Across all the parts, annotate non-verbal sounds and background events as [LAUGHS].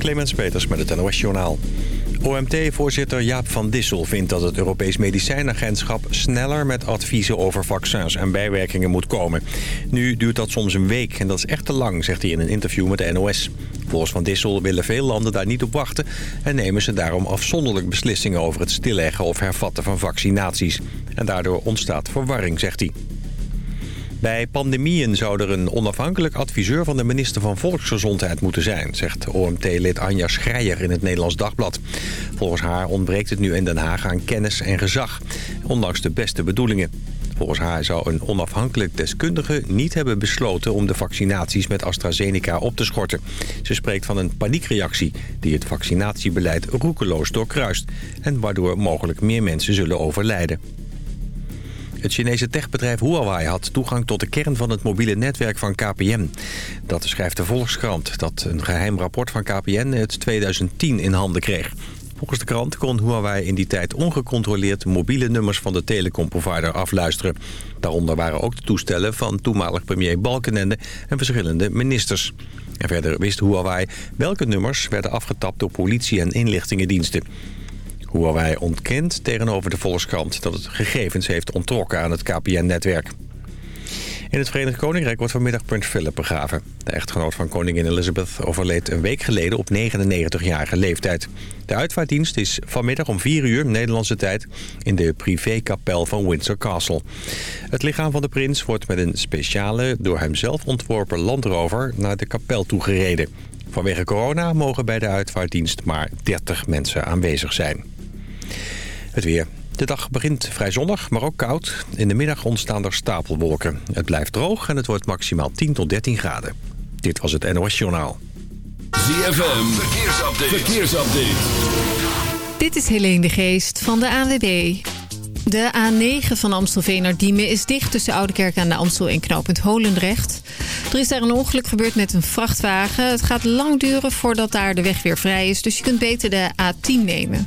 Clemens Peters met het NOS Journaal. OMT-voorzitter Jaap van Dissel vindt dat het Europees Medicijnagentschap... sneller met adviezen over vaccins en bijwerkingen moet komen. Nu duurt dat soms een week en dat is echt te lang, zegt hij in een interview met de NOS. Volgens Van Dissel willen veel landen daar niet op wachten... en nemen ze daarom afzonderlijk beslissingen over het stilleggen of hervatten van vaccinaties. En daardoor ontstaat verwarring, zegt hij. Bij pandemieën zou er een onafhankelijk adviseur van de minister van Volksgezondheid moeten zijn, zegt OMT-lid Anja Schreier in het Nederlands Dagblad. Volgens haar ontbreekt het nu in Den Haag aan kennis en gezag, ondanks de beste bedoelingen. Volgens haar zou een onafhankelijk deskundige niet hebben besloten om de vaccinaties met AstraZeneca op te schorten. Ze spreekt van een paniekreactie die het vaccinatiebeleid roekeloos doorkruist en waardoor mogelijk meer mensen zullen overlijden. Het Chinese techbedrijf Huawei had toegang tot de kern van het mobiele netwerk van KPN. Dat schrijft de Volkskrant, dat een geheim rapport van KPN het 2010 in handen kreeg. Volgens de krant kon Huawei in die tijd ongecontroleerd mobiele nummers van de telecomprovider afluisteren. Daaronder waren ook de toestellen van toenmalig premier Balkenende en verschillende ministers. En verder wist Huawei welke nummers werden afgetapt door politie en inlichtingendiensten. Huawei ontkent tegenover de Volkskrant dat het gegevens heeft ontrokken aan het KPN-netwerk. In het Verenigd Koninkrijk wordt vanmiddag Prins Philip begraven. De echtgenoot van koningin Elizabeth overleed een week geleden op 99-jarige leeftijd. De uitvaartdienst is vanmiddag om 4 uur Nederlandse tijd in de privékapel van Windsor Castle. Het lichaam van de prins wordt met een speciale, door hem zelf ontworpen landrover naar de kapel toegereden. Vanwege corona mogen bij de uitvaartdienst maar 30 mensen aanwezig zijn. Het weer. De dag begint vrij zonnig, maar ook koud. In de middag ontstaan er stapelwolken. Het blijft droog en het wordt maximaal 10 tot 13 graden. Dit was het NOS Journaal. ZFM, verkeersupdate. verkeersupdate. Dit is Helene de Geest van de ANWB. De A9 van Amstelveen naar Diemen is dicht tussen Oudekerk aan de Amstel en knooppunt Holendrecht. Er is daar een ongeluk gebeurd met een vrachtwagen. Het gaat lang duren voordat daar de weg weer vrij is, dus je kunt beter de A10 nemen.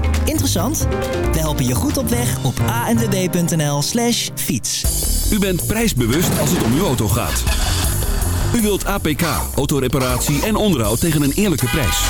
Interessant? We helpen je goed op weg op anwb.nl slash fiets. U bent prijsbewust als het om uw auto gaat. U wilt APK, autoreparatie en onderhoud tegen een eerlijke prijs.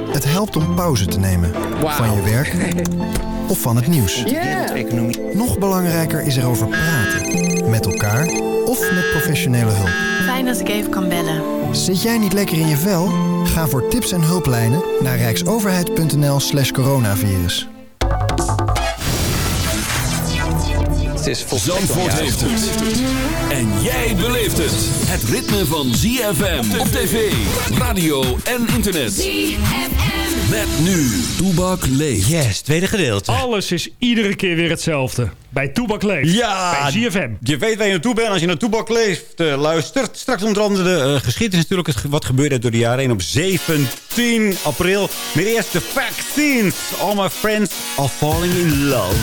Het helpt om pauze te nemen. Van je werk of van het nieuws. Nog belangrijker is erover praten. Met elkaar of met professionele hulp. Fijn als ik even kan bellen. Zit jij niet lekker in je vel? Ga voor tips en hulplijnen naar rijksoverheid.nl slash coronavirus. Het is Zandvoort heeft het. En jij beleeft het. Het ritme van ZFM op tv, radio en internet. ZFM. Met nu, Toebak leeft. Yes, tweede gedeelte. Alles is iedere keer weer hetzelfde. Bij Toebak Leeft. Ja, Bij ZFM. je weet waar je naartoe bent als je naar Toebak leeft, eh, luistert. Straks onder andere de uh, geschiedenis natuurlijk, wat gebeurde door de jaren heen op 17 april. Maar eerst de vaccines. All my friends are falling in love.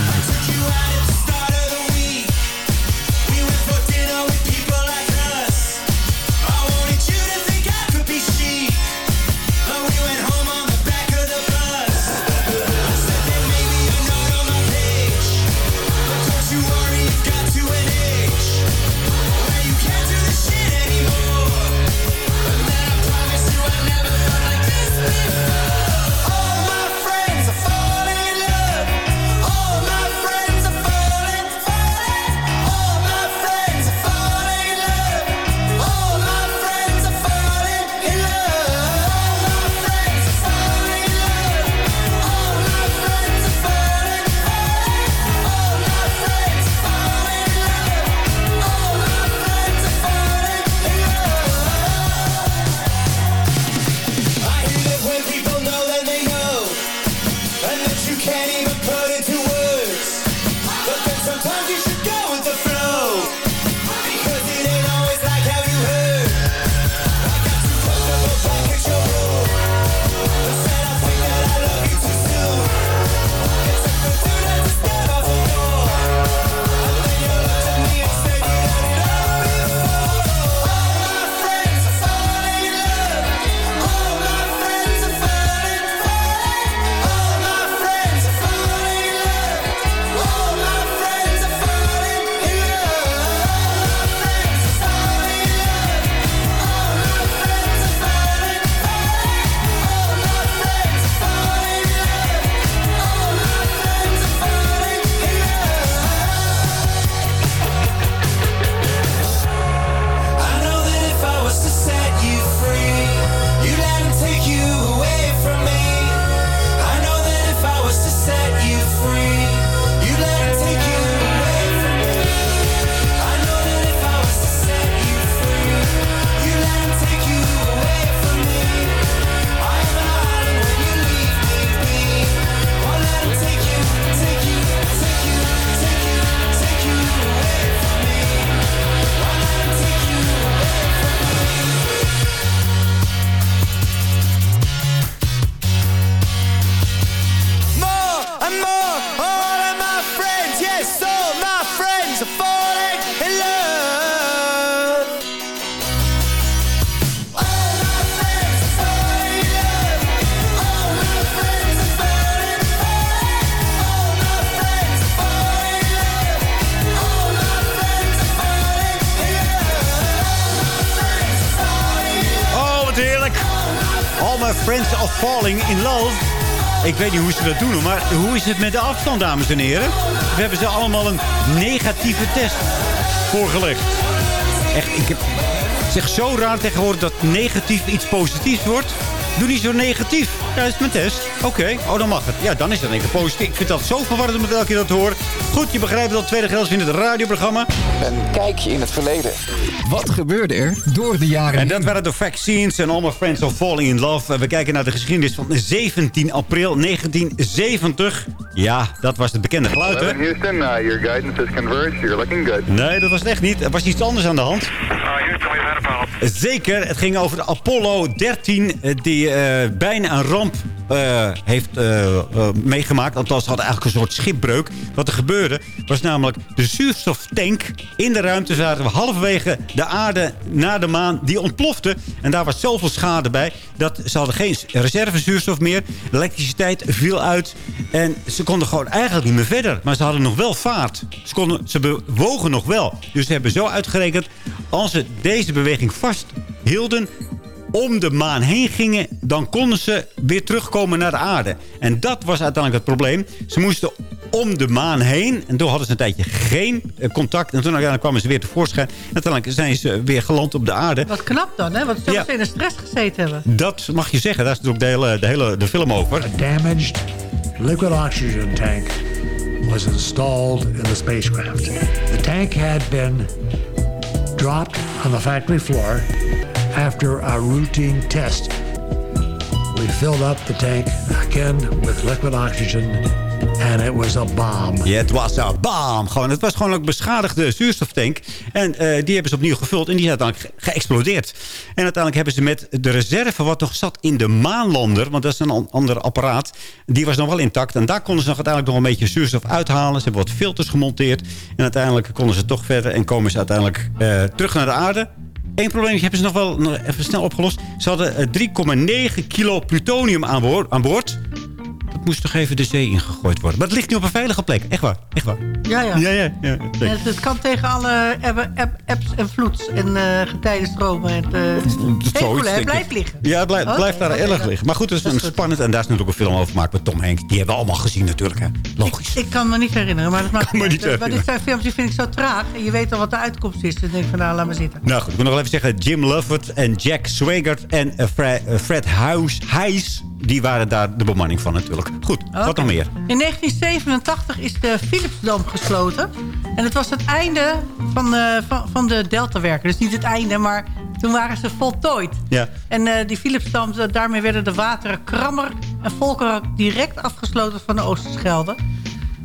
Weet niet hoe ze dat doen, maar hoe is het met de afstand, dames en heren? We hebben ze allemaal een negatieve test voorgelegd. Echt, ik heb, zeg zo raar tegenwoordig dat negatief iets positiefs wordt. Doe niet zo negatief. Ja, dat is mijn test. Oké, oh dan mag het. Ja, dan is dat een positief. Ik vind dat zo verwarrend met elke keer dat hoor. Goed, je begrijpt dat tweede grens in het radioprogramma. Een kijkje in het verleden. Wat gebeurde er door de jaren En dat waren de vaccines en All My Friends Are Falling in Love. We kijken naar de geschiedenis van 17 april 1970. Ja, dat was het bekende geluid, hè? Houston, uh, your guidance is converged. You're looking good. Nee, dat was het echt niet. Er was iets anders aan de hand. Houston, we've had a problem. Zeker, het ging over de Apollo 13, eh, eh, bijna een ramp eh, heeft eh, meegemaakt. Althans, hadden eigenlijk een soort schipbreuk. Wat er gebeurde, was namelijk de zuurstoftank in de ruimte. Zaten we halverwege de aarde naar de maan. Die ontplofte. En daar was zoveel schade bij. Dat ze hadden geen reservezuurstof meer. De elektriciteit viel uit. En ze konden gewoon eigenlijk niet meer verder. Maar ze hadden nog wel vaart. Ze, konden, ze bewogen nog wel. Dus ze hebben zo uitgerekend. Als ze deze beweging vasthielden om de maan heen gingen... dan konden ze weer terugkomen naar de aarde. En dat was uiteindelijk het probleem. Ze moesten om de maan heen. En toen hadden ze een tijdje geen eh, contact. En toen uiteindelijk kwamen ze weer tevoorschijn. En uiteindelijk zijn ze weer geland op de aarde. Wat knap dan, hè? Want ze Ja. in de stress gezeten hebben. Dat mag je zeggen. Daar is natuurlijk de hele, de hele de film over. damaged liquid oxygen tank was installed in the spacecraft. The tank had been dropped on the factory floor after a routine test. We filled up the tank again with liquid oxygen and it was bomb. Ja, het was een bam. Gewoon, het was gewoon een beschadigde zuurstoftank. En eh, die hebben ze opnieuw gevuld. En die is uiteindelijk ge- geëxplodeerd. En uiteindelijk hebben ze met de reserve wat nog zat in de maanlander. Want dat is een an- ander apparaat. Die was nog wel intact. En daar konden ze nog uiteindelijk nog een beetje zuurstof uithalen. Ze hebben wat filters gemonteerd. En uiteindelijk konden ze toch verder. En komen ze uiteindelijk eh, terug naar de aarde. Eén probleem hebben ze nog wel nog even snel opgelost. Ze hadden eh, 3,9 kilo plutonium aan boord. Aan boord. Moest toch even de zee ingegooid worden. Maar het ligt nu op een veilige plek. Echt waar. Echt waar. Ja, ja. Ja, ja, ja. En het, het kan tegen alle ebben- eb- ebbs en vloeds en uh, getijdenstromen. En, uh, denk ik. blijft liggen. Ja, het blijft, Oké, blijft daar oké, erg liggen. Maar goed, het is, dat is een goed. spannend. En daar is natuurlijk een film over gemaakt met Tom Hanks. Die hebben we allemaal gezien natuurlijk. Hè. Logisch. Ik kan me niet herinneren, maar dat maakt [LAUGHS] me niet uit. Maar dit zijn films die vind ik zo traag. En je weet al wat de uitkomst is. Dan denk ik van nou, laat maar zitten. Nou goed, ik wil nog wel even zeggen. Jim Lovett en Jack Swigert en eh, Fre- eh, Fred House, Heijs... die waren daar de bemanning van natuurlijk. Goed, wat nog meer? In 1987 is de Philipsdam gesloten. En het was het einde van, eh, van, van de Deltawerken. Dus niet het einde, maar toen waren ze voltooid. Ja. En eh, die Philipsdam, eh, daarmee werden de wateren Krammer en Volkerak direct afgesloten van de Oosterschelde.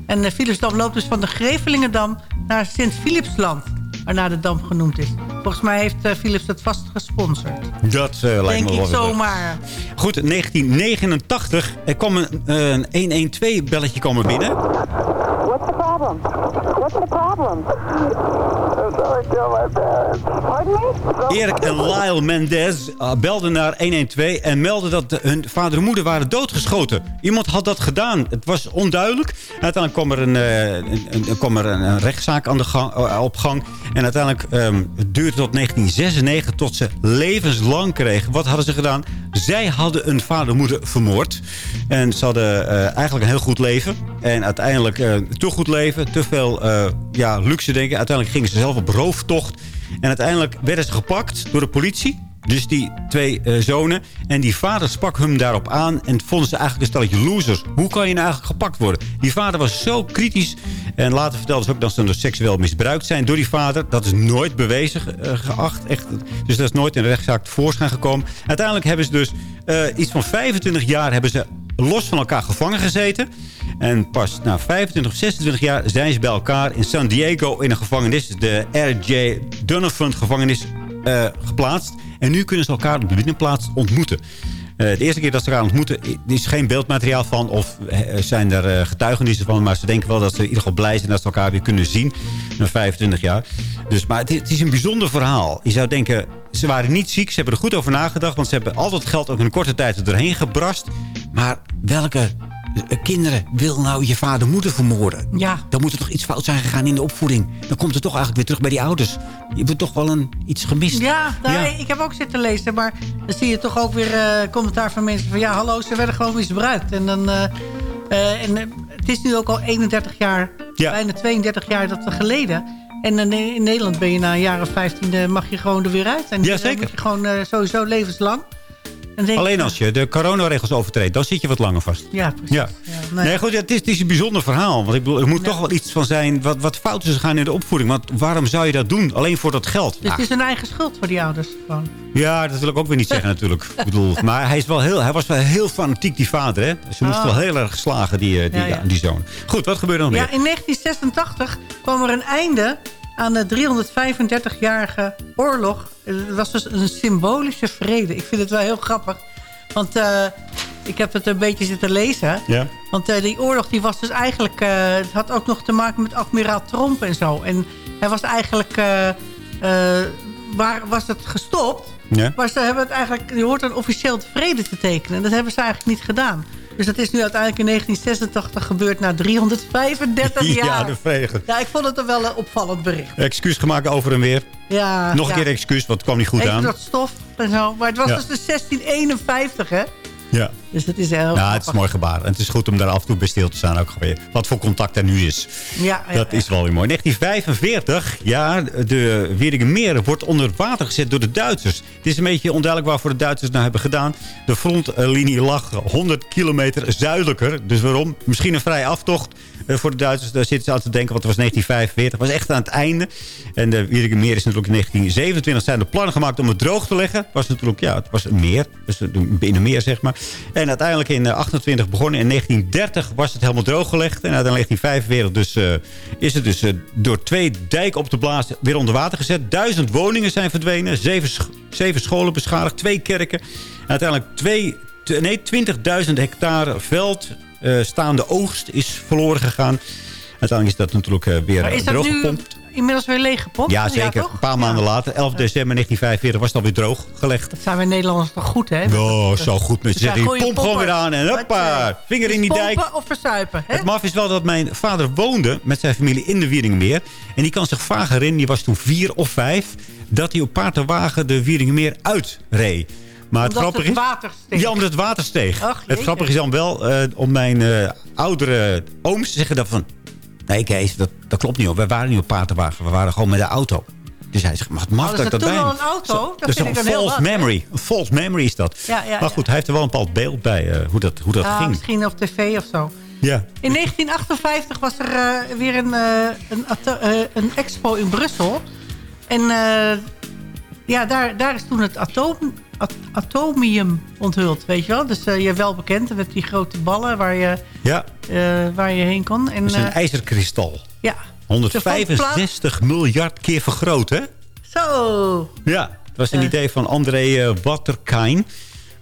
En de Philipsdam loopt dus van de Grevelingendam naar Sint-Philipsland. Waarna de dam genoemd is. Volgens mij heeft eh, Philips het vast gesponsord. Dat eh, lijkt Denk me wel ik weer leuk. zomaar. Goed, 1989. Er kwam een, een 112-belletje komen binnen. Problem? What's the problem? Erik en Lyle Mendez uh, belden naar 112 en meldden dat hun vader en moeder waren doodgeschoten. Iemand had dat gedaan. Het was onduidelijk. Uiteindelijk kwam er een, eh, kwam er een, rechtszaak aan de eh, op gang. En uiteindelijk um, het duurde tot 1996 tot ze levenslang kregen. Wat hadden ze gedaan? Zij hadden een vader en moeder vermoord. En ze hadden eh, eigenlijk een heel goed leven. En uiteindelijk eh, te goed leven. Te veel eh, ja, luxe denken. Uiteindelijk gingen ze zelf op rooftocht. En uiteindelijk werden ze gepakt door de politie. Dus die twee eh, zonen. En die vader sprak hem daarop aan. En vonden ze eigenlijk een stelletje losers. Hoe kan je nou eigenlijk gepakt worden? Die vader was zo kritisch. En later vertelde ze ook dat ze seksueel misbruikt zijn door die vader. Dat is nooit bewezen eh, geacht. Echt. Dus dat is nooit in de rechtszaak tevoorschijn gekomen. Uiteindelijk hebben ze dus iets van 25 jaar hebben ze los van elkaar gevangen gezeten. En pas na 25, 26 jaar zijn ze bij elkaar in San Diego in een gevangenis. De R.J. Donovan gevangenis eh, geplaatst. En nu kunnen ze elkaar op de binnenplaats ontmoeten. Eh, de eerste keer dat ze elkaar ontmoeten is geen beeldmateriaal van... of eh, zijn er eh, getuigenissen van... maar ze denken wel dat ze in ieder geval blij zijn dat ze elkaar weer kunnen zien... na 25 jaar. Dus, maar het, is een bijzonder verhaal. Je zou denken, ze waren niet ziek, ze hebben er goed over nagedacht... want ze hebben al dat geld ook in een korte tijd er gebrast. Maar welke eh, kinderen, wil nou je vader moeder vermoorden? Ja. Dan moet er toch iets fout zijn gegaan in de opvoeding. Dan komt het toch eigenlijk weer terug bij die ouders. Je hebt toch wel een, iets gemist. Ja, nou, Ja. ik heb ook zitten lezen. Maar dan zie je toch ook weer eh, commentaar van mensen van... ja, hallo, ze werden gewoon misbruikt. En, dan, eh, en het is nu ook al 31 jaar, Ja. bijna 32 jaar dat geleden. En in Nederland ben je na een jaar of 15 eh, mag je gewoon er weer uit. En Ja, dan zeker. moet je gewoon sowieso levenslang. Denk Alleen als je de coronaregels overtreedt, dan zit je wat langer vast. Ja, precies. Ja. nee, goed, ja, het, is, het is een bijzonder verhaal. Want ik bedoel, er moet toch wel iets van zijn wat, wat fout is gegaan in de opvoeding. Want waarom zou je dat doen? Alleen voor dat geld. Dus het is hun eigen schuld voor die ouders. Gewoon. Ja, dat wil ik ook weer niet zeggen [LAUGHS] natuurlijk. Ik bedoel, maar hij, is wel heel, hij was wel heel fanatiek, die vader. Hè? Ze moest Oh. wel heel erg slagen, die, eh, die, Ja, ja. ja, die zoon. Goed, wat gebeurde er nog Ja, meer? in 1986 kwam er een einde aan de 335-jarige oorlog. Het was dus een symbolische vrede. Ik vind het wel heel grappig. Want eh, ik heb het een beetje zitten lezen. Ja. Want eh, die oorlog die was dus eigenlijk... eh, het had ook nog te maken met admiraal Tromp en zo. En hij was eigenlijk... eh, eh, waar was het gestopt? Ja. Maar ze hebben het eigenlijk... Je hoort dan officieel de vrede te tekenen. En dat hebben ze eigenlijk niet gedaan. Dus dat is nu uiteindelijk in 1986 gebeurd na 335 [LAUGHS] jaar. Ja, de vrede. Ja, ik vond het wel een opvallend bericht. Excuus gemaakt over en weer. Ja, Nog een ja. keer excuus, want het kwam niet goed Even aan. dat stof en zo. Maar het was Ja. dus de 1651, hè? Ja. Dus dat is heel Nou, het is mooi gebaar. En het is goed om daar af en toe bij stil te staan ook weer. Wat voor contact er nu is. Ja, ja, Dat is wel weer mooi. 1945, ja, de Wieringenmeer wordt onder water gezet door de Duitsers. Het is een beetje onduidelijk waarvoor de Duitsers nou hebben gedaan. De frontlinie lag 100 kilometer zuidelijker. Dus waarom? Misschien een vrije aftocht voor de Duitsers. Daar zitten ze aan te denken, want het was 1945. Het was echt aan het einde. En de Wieringenmeer is natuurlijk in 1927 zijn er plannen gemaakt om het droog te leggen. Het was natuurlijk, ja, het was een meer. Dus een binnenmeer, zeg maar. En uiteindelijk in eh, 28 begonnen. In 1930 was het helemaal drooggelegd. En uiteindelijk in 1945 dus, eh, is het dus eh, door twee dijken op te blazen weer onder water gezet. Duizend woningen zijn verdwenen. Zeven, zeven scholen beschadigd. Twee kerken. En uiteindelijk twee, nee, 20.000 hectare veld eh, staande oogst is verloren gegaan. Uiteindelijk is dat natuurlijk eh, weer Maar eh, is dat nu drooggepompt. inmiddels weer leeggepompt? Ja, zeker. een paar maanden later, 11 december 1945, was het alweer drooggelegd. Dat zijn wij Nederlanders toch goed, hè? Oh, zo goed met We zeggen. Pomp gewoon weer aan en hoppa, eh, vinger in die dijk. Of verzuipen, hè? Het maf is wel dat mijn vader woonde met zijn familie in de Wieringenmeer. En die kan zich vaag herinneren, die was toen vier of vijf... dat hij op paard en wagen de Wieringenmeer uitreed. Maar het Omdat grappige het is... water steeg. Ja, omdat het water steeg. Ach, het grappige is dan wel eh, om mijn eh, oudere ooms te zeggen dat van... Nee Kees, dat, dat klopt niet hoor. We waren niet op paard en wagen. We waren gewoon met de auto. Dus hij zegt, maar het mag Hadden dat dat toen bij een auto? Zo, Dat vind een ik dan false memory. Een false memory is dat. Ja, ja, maar goed, hij heeft er wel een bepaald beeld bij eh, hoe dat, hoe dat Ah, ging. misschien op tv of zo. Ja. In 1958 was er weer een, een, een expo in Brussel. En ja, daar, daar is toen het atoom, at- atomium onthuld, weet je wel. Dus eh, je wel bekend met die grote ballen waar je, Ja, eh, waar je heen kon. En, dat is een eh, ijzerkristal. ja. 165 miljard keer vergroot, hè? Zo. Ja, het was een idee van André Waterkijn.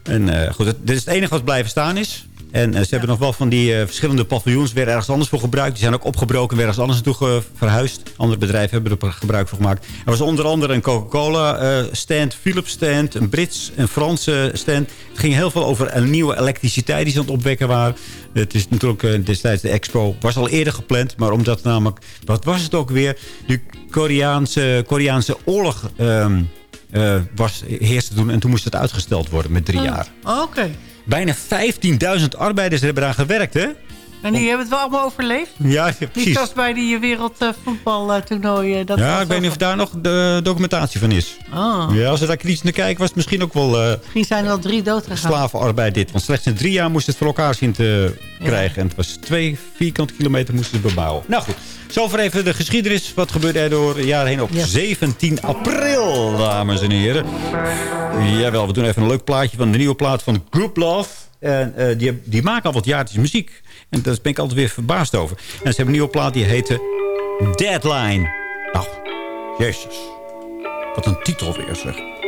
En goed, dit is het enige wat blijven staan is. En eh, ze hebben nog wel van die eh, verschillende paviljoens weer ergens anders voor gebruikt. Die zijn ook opgebroken en weer ergens anders naartoe verhuisd. Andere bedrijven hebben er gebruik van gemaakt. Er was onder andere een Coca-Cola eh, stand, Philips stand, een Brits, een Franse stand. Het ging heel veel over een nieuwe elektriciteit die ze aan het opwekken waren. Het is natuurlijk destijds de expo. Was al eerder gepland, maar omdat namelijk... Wat was het ook weer? De Koreaanse, Koreaanse oorlog... ehm, eh, was, heerste toen en toen moest het uitgesteld worden met drie Oh, jaar. Oké. Bijna 15.000 arbeiders hebben eraan gewerkt, hè? En die hebben het wel allemaal overleefd? Ja, precies. zoals bij die wereldvoetbaltoernooien. dat Ja, ik weet niet of daar nog de documentatie van is. Oh. Ja, als we daar kritisch naar kijken, was het misschien ook wel eh, Misschien zijn er wel drie dood gegaan. slavenarbeid dit. Want slechts in drie jaar moest het voor elkaar zien te krijgen. En het was twee vierkante kilometer moesten ze bebouwen. Nou goed, zover even de geschiedenis. Wat gebeurde er door de jaren heen op 17 april, dames en heren. Jawel, we doen even een leuk plaatje van de nieuwe plaat van Group Love. En eh, die, die maken al wat jaartjes muziek. En daar ben ik altijd weer verbaasd over. En ze hebben een nieuwe plaat die heette Deadline. Nou, jezus. Wat een titel weer, zeg.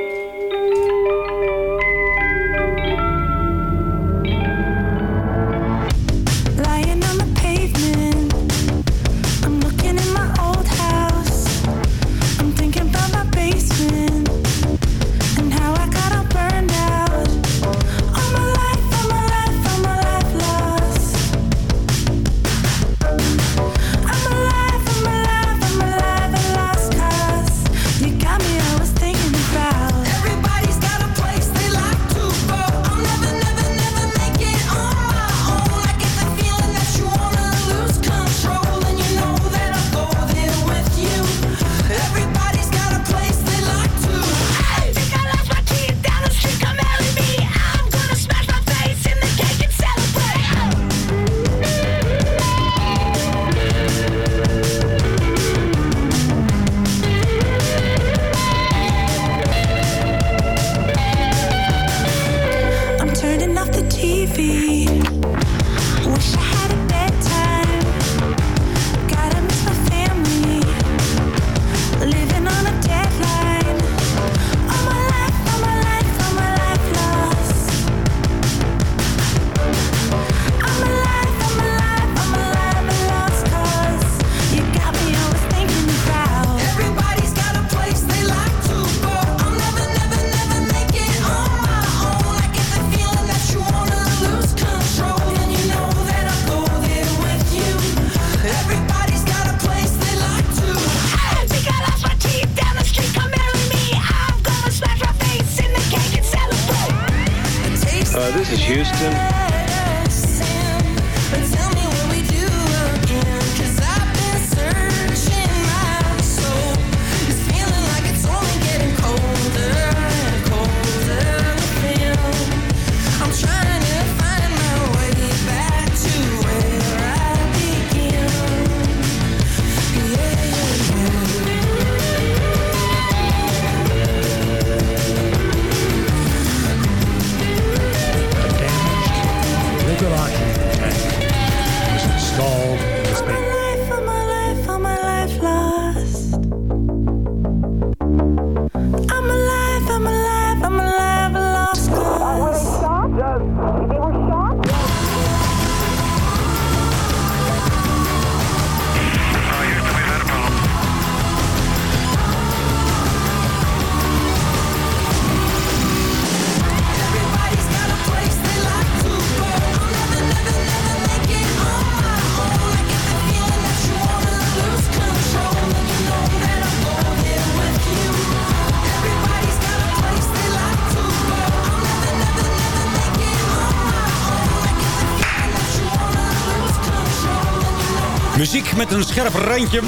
Met een scherp randje.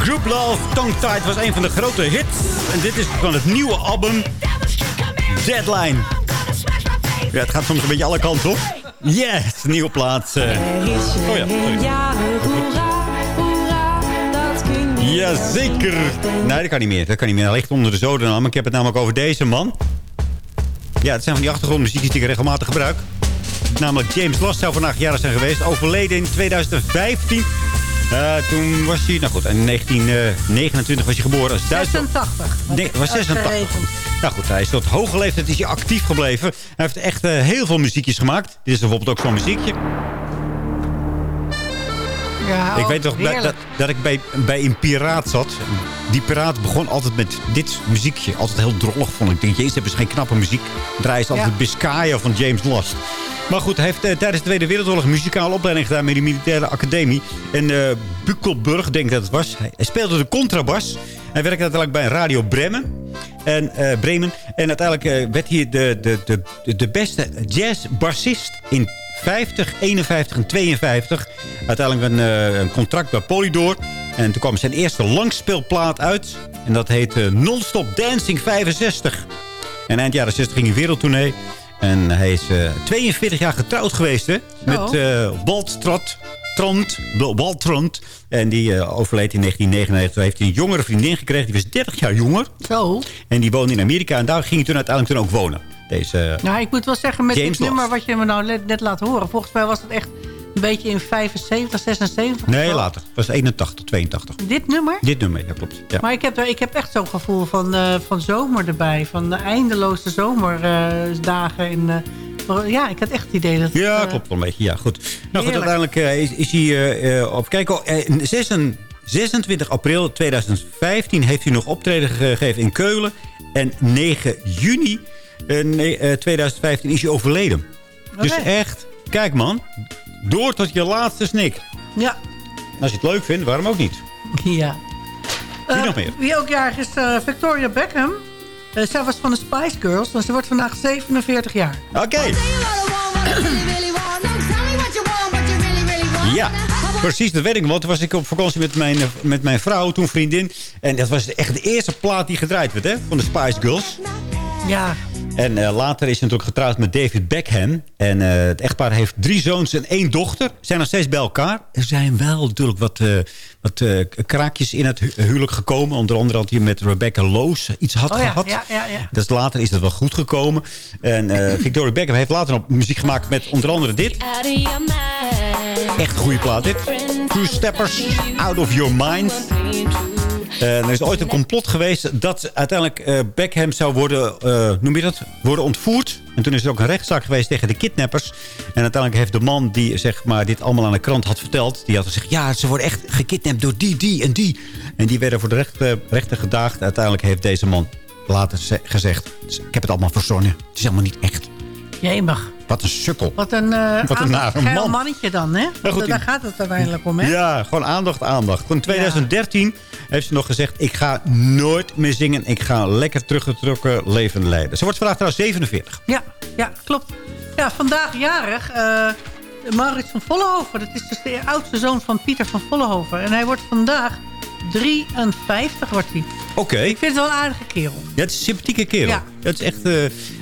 Group Love, Tongue Tied was een van de grote hits. En dit is van het nieuwe album Deadline. Ja, het gaat soms een beetje alle kanten op. Yes, nieuwe plaats. eh. Oh ja, sorry. Jazeker. Nee, dat kan niet meer. Dat kan niet meer. Hij ligt onder de zodennaam. Ik heb het namelijk over deze man. Ja, het zijn van die achtergrondmuziekjes die ik regelmatig gebruik. Namelijk James Last zou vandaag jaren zijn geweest. Overleden in 2015. Eh, toen was hij... Nou goed, in 1929 was hij geboren als Duitser. 86. Nee, was 86. Nou goed, hij is tot hoge leeftijd is hij actief gebleven. Hij heeft echt eh, heel veel muziekjes gemaakt. Dit is bijvoorbeeld ook zo'n muziekje. Ja, ik oh, weet toch bij- heerlijk. dat, dat ik bij, bij een piraat zat. Die piraat begon altijd met dit muziekje. Altijd heel drollig vond ik. Ik denk, jezus, dat is geen knappe muziek. Draaien ze altijd Ja. Biscaya van James Last. Maar goed, hij heeft eh, tijdens de Tweede Wereldoorlog muzikale opleiding gedaan... met de militaire academie. In eh Bukkelburg, denk ik dat het was. Hij, speelde de contrabas. Hij werkte uiteindelijk bij Radio Bremen. En, eh, Bremen. En uiteindelijk werd hij de, de, de, de, beste jazzbassist in 50, 51 en 52. Uiteindelijk een, eh, een contract bij Polydor. En toen kwam zijn eerste langspeelplaat uit. En dat heette Non-Stop Dancing 65. En eind jaren 60 ging hij wereldtournee. En hij is eh, 42 jaar getrouwd geweest hè, met eh Walt Trot. Trond, Walt Trond. En die eh, overleed in 1999. Toen heeft hij een jongere vriendin gekregen. Die was 30 jaar jonger. Zo. En die woonde in Amerika. En daar ging hij toen uiteindelijk toen ook wonen. Deze, eh, Nou, ik moet wel zeggen, met James dit nummer wat je me nou net, net laat horen... volgens mij was het echt een beetje in 75, 76. of nee, zo. later. Dat was 81, 82. Dit nummer? Dit nummer, ja klopt. Ja. Maar ik heb, ik heb echt zo'n gevoel van, eh, van zomer erbij. Van de eindeloze zomerdagen. in, eh, ja, ik had echt het idee dat... Ja, eh, klopt wel een beetje. Ja, goed. Nou goed, uiteindelijk is, is hij op... Kijk, oh, eh, 26 26 april 2015 heeft hij nog optreden gegeven in Keulen. En 9 juni eh, nee, eh, 2015 is hij overleden. Dus Oké. echt, kijk man, door tot je laatste snik. Ja. En als je het leuk vindt, waarom ook niet? Ja. Wie Eh, nog meer? Wie ook jarig is eh, Victoria Beckham. Eh, zij was van de Spice Girls. Dus ze wordt vandaag 47 jaar. Oké. Ja, precies, dat weet ik. Want toen was ik op vakantie met mijn, met mijn vrouw, toen vriendin. En dat was echt de eerste plaat die gedraaid werd, hè? Van de Spice Girls. Ja. En eh, later is hij natuurlijk getrouwd met David Beckham. En eh, het echtpaar heeft drie zoons en één dochter. Zijn nog steeds bij elkaar. Er zijn wel natuurlijk wat, eh, wat kraakjes in het hu- huwelijk gekomen. Onder andere had hij met Rebecca Loos iets had Oh ja, gehad. ja, ja, ja. Dus later is dat wel goed gekomen. En [CLEARS THROAT] Victoria Beckham heeft later nog muziek gemaakt met onder andere dit. Echt een goede plaat dit. Two Steppers, Out of Your Mind. Eh, er is ooit een complot geweest dat uiteindelijk eh, Beckham zou worden, eh, noem je dat, worden ontvoerd. En toen is er ook een rechtszaak geweest tegen de kidnappers. En uiteindelijk heeft de man die zeg maar, dit allemaal aan de krant had verteld... die had gezegd, ja, ze worden echt gekidnapt door die, die en die. En die werden voor de recht, eh, rechter gedaagd. Uiteindelijk heeft deze man later ze- gezegd... ik heb het allemaal verzonnen. Het is helemaal niet echt. Jemig. Wat een sukkel. Wat een, eh Wat een nare geil man. mannetje dan, hè? Goed, Daar gaat het uiteindelijk om, hè? Ja, gewoon aandacht, aandacht. In 2013 heeft ze nog gezegd... ik ga nooit meer zingen. Ik ga lekker teruggetrokken leven leiden. Ze wordt vandaag trouwens 47. Ja, ja, klopt. Ja, vandaag jarig eh Maurits van Vollenhoven. Dat is dus de oudste zoon van Pieter van Vollenhoven. En hij wordt vandaag 53, wordt hij. Oké. Ik vind het wel een aardige kerel. Ja, het is een sympathieke kerel. Ja. Het is echt, eh,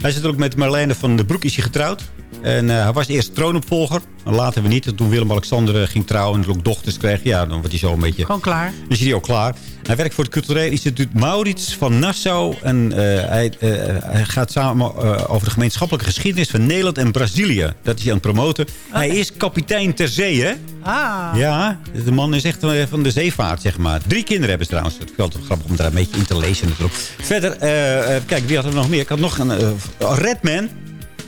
hij zit ook met Marlene van de Broek is hij getrouwd. En eh, hij was eerst troonopvolger. Later weer niet. En toen Willem-Alexander eh, ging trouwen en ook dochters kreeg. Ja, dan wordt hij zo een beetje... Gewoon klaar. Dan is hij ook klaar. Hij werkt voor het cultureel instituut Maurits van Nassau. En eh, hij, hij gaat samen over de gemeenschappelijke geschiedenis van Nederland en Brazilië. Dat is hij aan het promoten. Hij is kapitein ter zee, hè? Ah. Ja, de man is echt van de zeevaart, zeg maar. Drie kinderen hebben ze trouwens. Het is altijd grappig om daar een beetje in te lezen natuurlijk. Verder, kijk, wie had er nog meer? Ik had nog een Redman.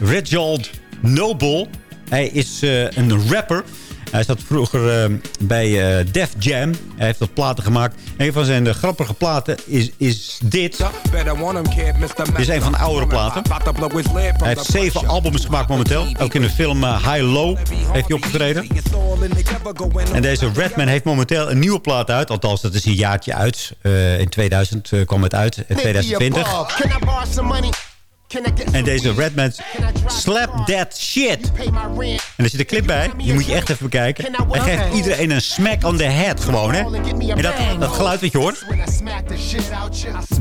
Reginald Noble. Hij is eh, een rapper. Hij zat vroeger eh, bij eh, Def Jam. Hij heeft wat platen gemaakt. Een van zijn grappige platen is, is dit. Dit is een van de oudere platen. Hij heeft zeven albums gemaakt momenteel. Ook in de film High Low heeft hij opgetreden. En deze Redman heeft momenteel een nieuwe plaat uit. Althans, dat is een jaartje uit. Eh, in 2000 eh, kwam het uit. In 2020. En deze Redman slap that shit. En er zit een clip bij. Die moet je echt even bekijken. Hij geeft iedereen een smack on the head gewoon, hè. En dat, dat geluid wat je hoort.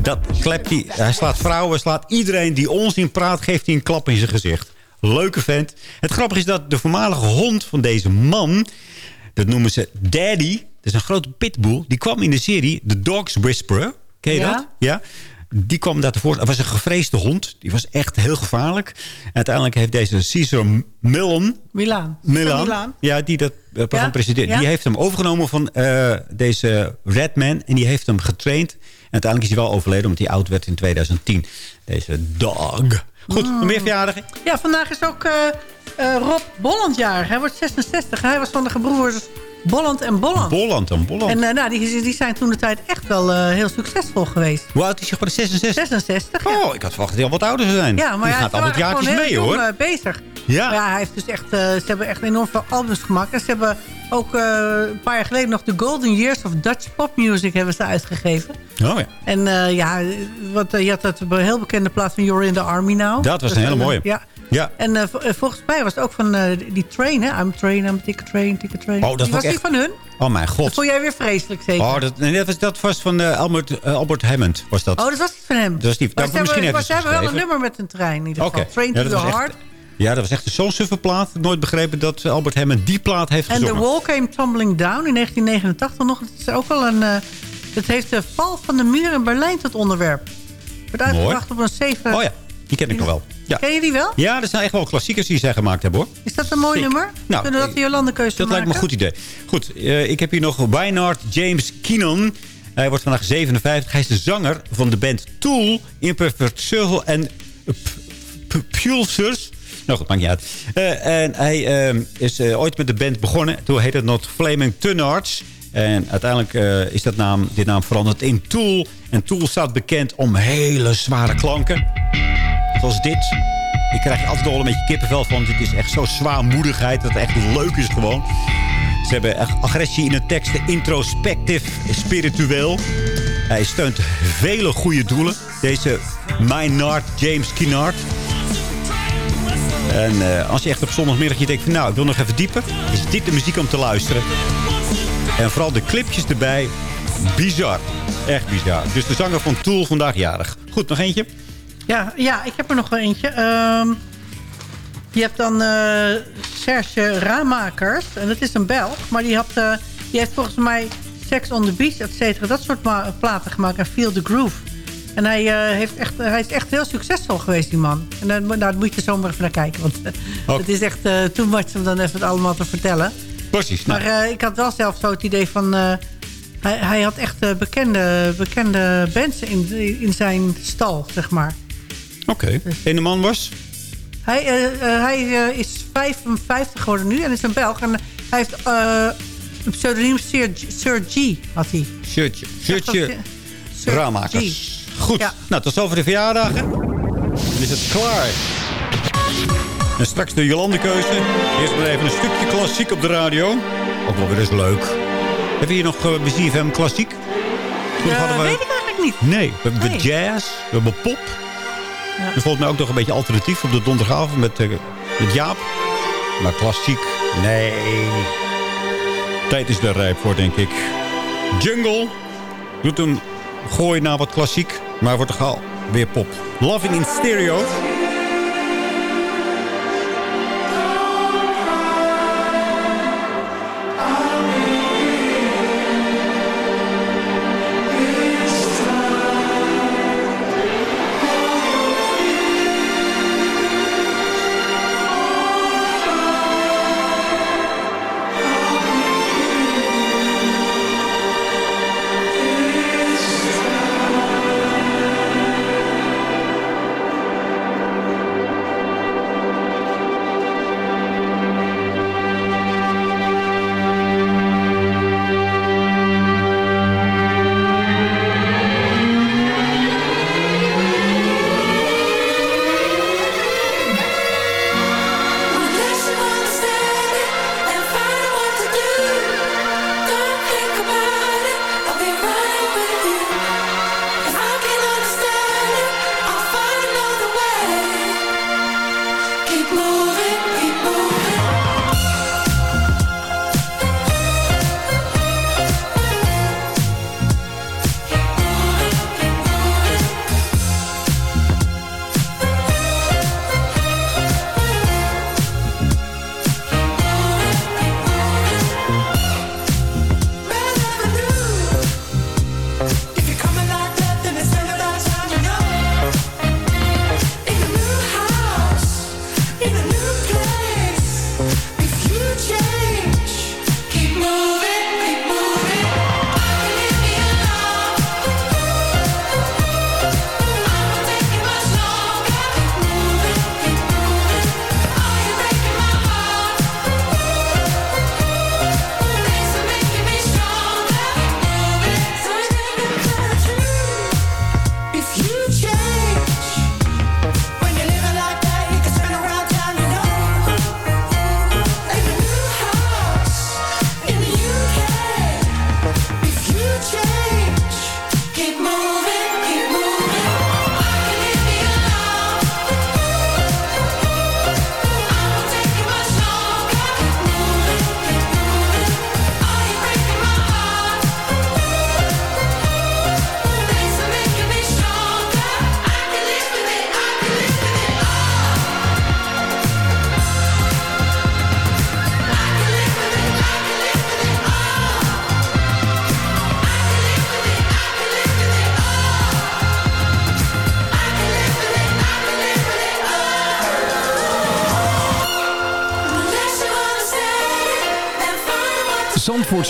Dat klept hij. Hij slaat vrouwen, slaat iedereen die onzin praat, geeft hij een klap in zijn gezicht. Leuke vent. Het grappige is dat de voormalige hond van deze man, dat noemen ze Daddy. Dat is een grote pitbull. Die kwam in de serie The Dogs Whisperer. Ken je Ja. dat? Ja. Die kwam daar tevoorschijn. Het was een gevreesde hond. Die was echt heel gevaarlijk. En uiteindelijk heeft deze Cesar. Milaan. Milan, Milaan. ja, die dat eh, programma Ja? presenteert. Ja? Die heeft hem overgenomen van eh, deze Redman. En die heeft hem getraind. En uiteindelijk is hij wel overleden omdat hij oud werd in 2010. Deze dog. Goed, nog meer verjaardagen? Ja, vandaag is ook eh, eh, Rob Bolland jarig. Hij wordt 66. Hij was van de gebroeders Bolland en Bolland. Bolland en Bolland. En eh, nou, die, die zijn toen de tijd echt wel eh, heel succesvol geweest. Hoe oud is hij geworden? 66? 66, ja. Oh, ik had verwacht dat hij al wat ouder zou zijn. Ja, maar die ja, gaat altijd waren jaartjes mee, hoor. jong, bezig. Ja. Maar ja, hij heeft dus echt, ze hebben echt enorm veel albums gemaakt. En ze hebben ook een paar jaar geleden nog de Golden Years of Dutch Pop Music hebben ze uitgegeven. Oh ja. En ja, wat, je had dat heel bekende plaat van You're in the Army Now. Dat was een hele mooie. Ja. Ja. En eh, eh, volgens mij was het ook van eh, die train, hè? I'm train, I'm ticket train, ticket train. Oh, dat die was die echt- van hun? Oh mijn Dat god. vond jij weer vreselijk zeker? Oh, dat, nee, dat, was, dat was van Albert, Albert Hammond. Was dat. Oh, dat was niet van hem. Dat was niet- Maar dat- ze misschien hebben, ze hebben wel een nummer met een trein in ieder Oké. geval. Train Ja, to dat the Heart. echt- Ja, dat was echt zo'n suffe plaat. Nooit begrepen dat Albert Hammond die plaat heeft En The gezongen. Wall Came Tumbling Down in 1989 nog. Het is ook wel een... het heeft de val van de muur in Berlijn tot onderwerp. Wordt uitgebracht op een 7... Oh ja, die ken ik nog wel. Ja. Ken je die wel? Ja, dat zijn echt wel klassiekers die zij gemaakt hebben, hoor. Is dat een mooi Sick. nummer? Nou, Kunnen we dat de Jolande keuze Dat maken? lijkt me een goed idee. Goed, eh, ik heb hier nog Wynard James Keenan. Hij wordt vandaag 57. Hij is de zanger van de band Tool, Imperfect Circle en Pulsers. Nou goed, maakt niet uit. Eh, en hij eh, is eh, ooit met de band begonnen. Toen heette het nog Flaming Tunnards. En uiteindelijk eh, is dat naam, dit naam veranderd in Tool. En Tool staat bekend om hele zware klanken. Zoals dit. Ik krijg altijd al een beetje kippenvel van. Dit is echt zo zwaarmoedigheid dat het echt leuk is gewoon. Ze hebben agressie in de teksten. Introspectief, spiritueel. Hij steunt vele goede doelen. Deze Maynard James Kinnard. En eh, als je echt op zondagmiddag je denkt van nou, ik wil nog even diepen. Is dit de muziek om te luisteren. En vooral de clipjes erbij. Bizar. Echt bizar. Dus de zanger van Tool vandaag jarig. Goed, nog eentje. Ja, ja, ik heb er nog wel eentje. Ehm, je hebt dan eh, Serge Raamakers. En dat is een Belg. Maar die, had, eh, die heeft volgens mij Sex on the Beach, et cetera. Dat soort platen gemaakt. En Feel the Groove. En hij, eh, heeft echt, hij is echt heel succesvol geweest, die man. En dan, nou, daar moet je zomaar even naar kijken. Want [LAUGHS] het is echt too much om dan even het allemaal te vertellen. Precies. Nou, Maar eh, ik had wel zelf zo het idee van... eh, hij, hij had echt eh, bekende, bekende bands in, in zijn stal, zeg maar. Oké. En de man was? Hij, hij is 55 geworden nu en is een Belg. En hij heeft eh, een pseudoniem Sir, Sir G, had hij. Shirtje. Shirtje Sir Raamakers. Goed. Ja. Nou, tot zover de verjaardagen. Dan is het klaar. En straks de Jolandekeuze. Eerst maar even een stukje klassiek op de radio. Ook wel weer eens leuk. Hebben we hier nog uh, BZFM klassiek? Toen Eh, hadden we- Weet ik eigenlijk niet. Nee, we hebben Nee. jazz, we hebben pop. Er volgens mij ook nog een beetje alternatief op de donderdagavond met, eh, met Jaap. Maar klassiek, nee. Tijd is er rijp voor, denk ik. Jungle doet hem gooi naar wat klassiek, maar wordt toch al weer pop. Loving in Stereo.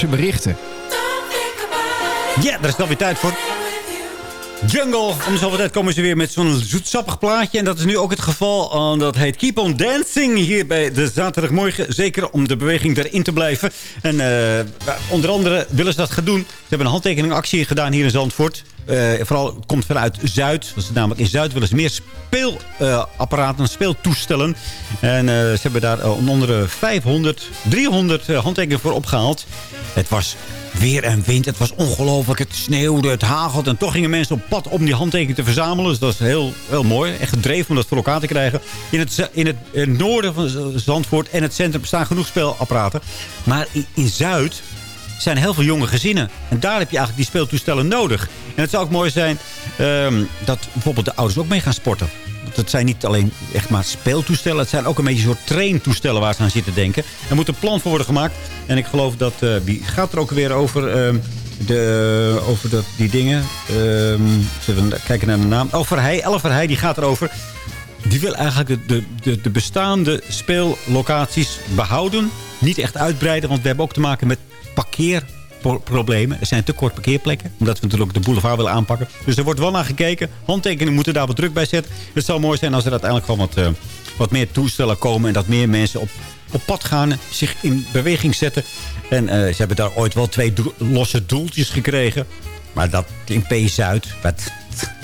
Berichten. Ja, daar is dan weer tijd voor. Jungle. Om zoveel tijd komen ze weer met zo'n zoetsappig plaatje. En dat is nu ook het geval. dat heet Keep on Dancing hier bij de zaterdagmorgen. Zeker om de beweging erin te blijven. En eh, onder andere willen ze dat gaan doen. Ze hebben een handtekeningactie gedaan hier in Zandvoort. Eh, vooral komt vanuit Zuid. Is namelijk in Zuid willen ze meer speelapparaten, speeltoestellen. En eh, ze hebben daar eh, onder andere 500, 300 eh, handtekeningen voor opgehaald. Het was weer en wind. Het was ongelooflijk. Het sneeuwde, het hagelde. En toch gingen mensen op pad om die handtekeningen te verzamelen. Dus dat is heel, heel mooi. Echt gedreven om dat voor elkaar te krijgen. In het, in het, noorden van Zandvoort en het centrum staan genoeg speelapparaten. Maar in Zuid zijn heel veel jonge gezinnen. En daar heb je eigenlijk die speeltoestellen nodig. En het zou ook mooi zijn ehm, dat bijvoorbeeld de ouders ook mee gaan sporten. Want het zijn niet alleen echt maar speeltoestellen. Het zijn ook een beetje een soort traintoestellen waar ze aan zitten denken. Er moet een plan voor worden gemaakt. En ik geloof dat... wie gaat er ook weer over... ehm, de, over dat, die dingen. Ehm, zullen we kijken naar de naam. Oh, Verheij, die gaat erover. Die wil eigenlijk de, de, de bestaande speellocaties behouden. Niet echt uitbreiden, want we hebben ook te maken met parkeerproblemen. Er zijn te kort parkeerplekken, omdat we natuurlijk de boulevard willen aanpakken. Dus er wordt wel naar gekeken. Handtekeningen moeten daar wat druk bij zetten. Het zou mooi zijn als er uiteindelijk gewoon wat, eh, wat meer toestellen komen... en dat meer mensen op, op pad gaan, zich in beweging zetten. En eh, ze hebben daar ooit wel twee losse doeltjes gekregen. Maar dat in P-Zuid, dat,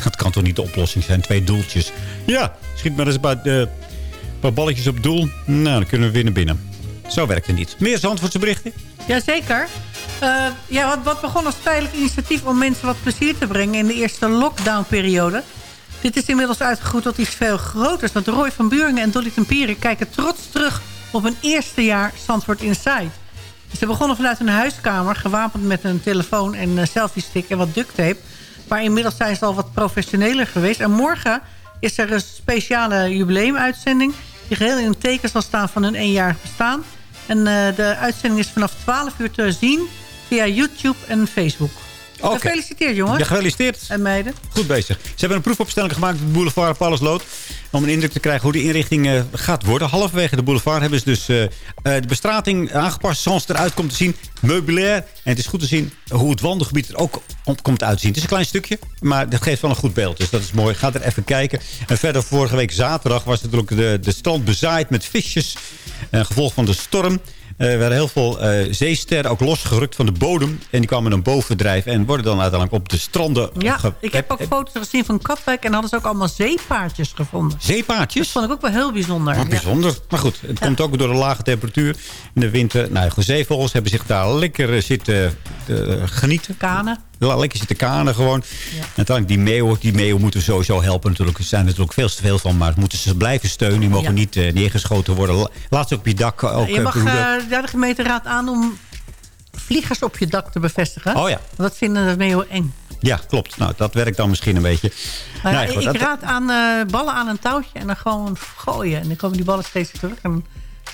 dat kan toch niet de oplossing zijn? Twee doeltjes. Ja, schiet maar eens een paar, eh, balletjes op doel. Nou, dan kunnen we naar binnen. Zo werkt het niet. Meer Zandvoortse berichten? Jazeker. Eh ja, wat, wat begon als tijdelijk initiatief om mensen wat plezier te brengen in de eerste lockdownperiode. Dit is inmiddels uitgegroeid tot iets veel groters. Want Roy van Buringen en Dolly Tempieren kijken trots terug op hun eerste jaar Zandvoort Inside. Ze begonnen vanuit hun huiskamer, gewapend met een telefoon en een selfie-stick en wat duct tape. Maar inmiddels zijn ze al wat professioneler geweest. En morgen is er een speciale jubileumuitzending... die geheel in het teken zal staan van hun eenjarig bestaan. En eh, de uitzending is vanaf 12 uur te zien via YouTube en Facebook. Gefeliciteerd, jongens. Ja, gefeliciteerd. En meiden. Goed bezig. Ze hebben een proefopstelling gemaakt op de boulevard Paulusloot. Om een indruk te krijgen hoe de inrichting eh, gaat worden. Halverwege de boulevard hebben ze dus eh, de bestrating aangepast. Zoals het eruit komt te zien. Meubilair. En het is goed te zien hoe het wandelgebied er ook om komt uit te zien. Het is een klein stukje, maar dat geeft wel een goed beeld. Dus dat is mooi. Ga er even kijken. En verder vorige week zaterdag was natuurlijk de, de strand bezaaid met visjes. Eh, gevolg van de storm. Eh, er werden heel veel eh, zeesterren ook losgerukt van de bodem. En die kwamen dan bovendrijven en worden dan uiteindelijk op de stranden... Ja, ik heb ook foto's gezien van Katwijk... en hadden ze ook allemaal zeepaardjes gevonden. Zeepaardjes? Dat vond ik ook wel heel bijzonder. Wat Ja. bijzonder. Maar goed, het komt ook door de lage temperatuur in de winter. Nou, zeevogels hebben zich daar lekker zitten genieten. Kanen. Lekker zitten kanen gewoon. En uiteindelijk die meeuwen, die meeuwen moeten sowieso helpen natuurlijk. Er zijn er natuurlijk veel te veel van, maar moeten ze blijven steunen. Die mogen Ja. niet eh, neergeschoten worden. La- Laat ze op je dak ook je eh, mag eh, ja, de gemeente raadt aan om vliegers op je dak te bevestigen. Oh ja. Want dat vinden de meeuwen eng. Ja, klopt. Nou, dat werkt dan misschien een beetje. Maar ja, Nou ja, goed, ik dat- raad aan eh, ballen aan een touwtje en dan gewoon gooien. En dan komen die ballen steeds terug. En dan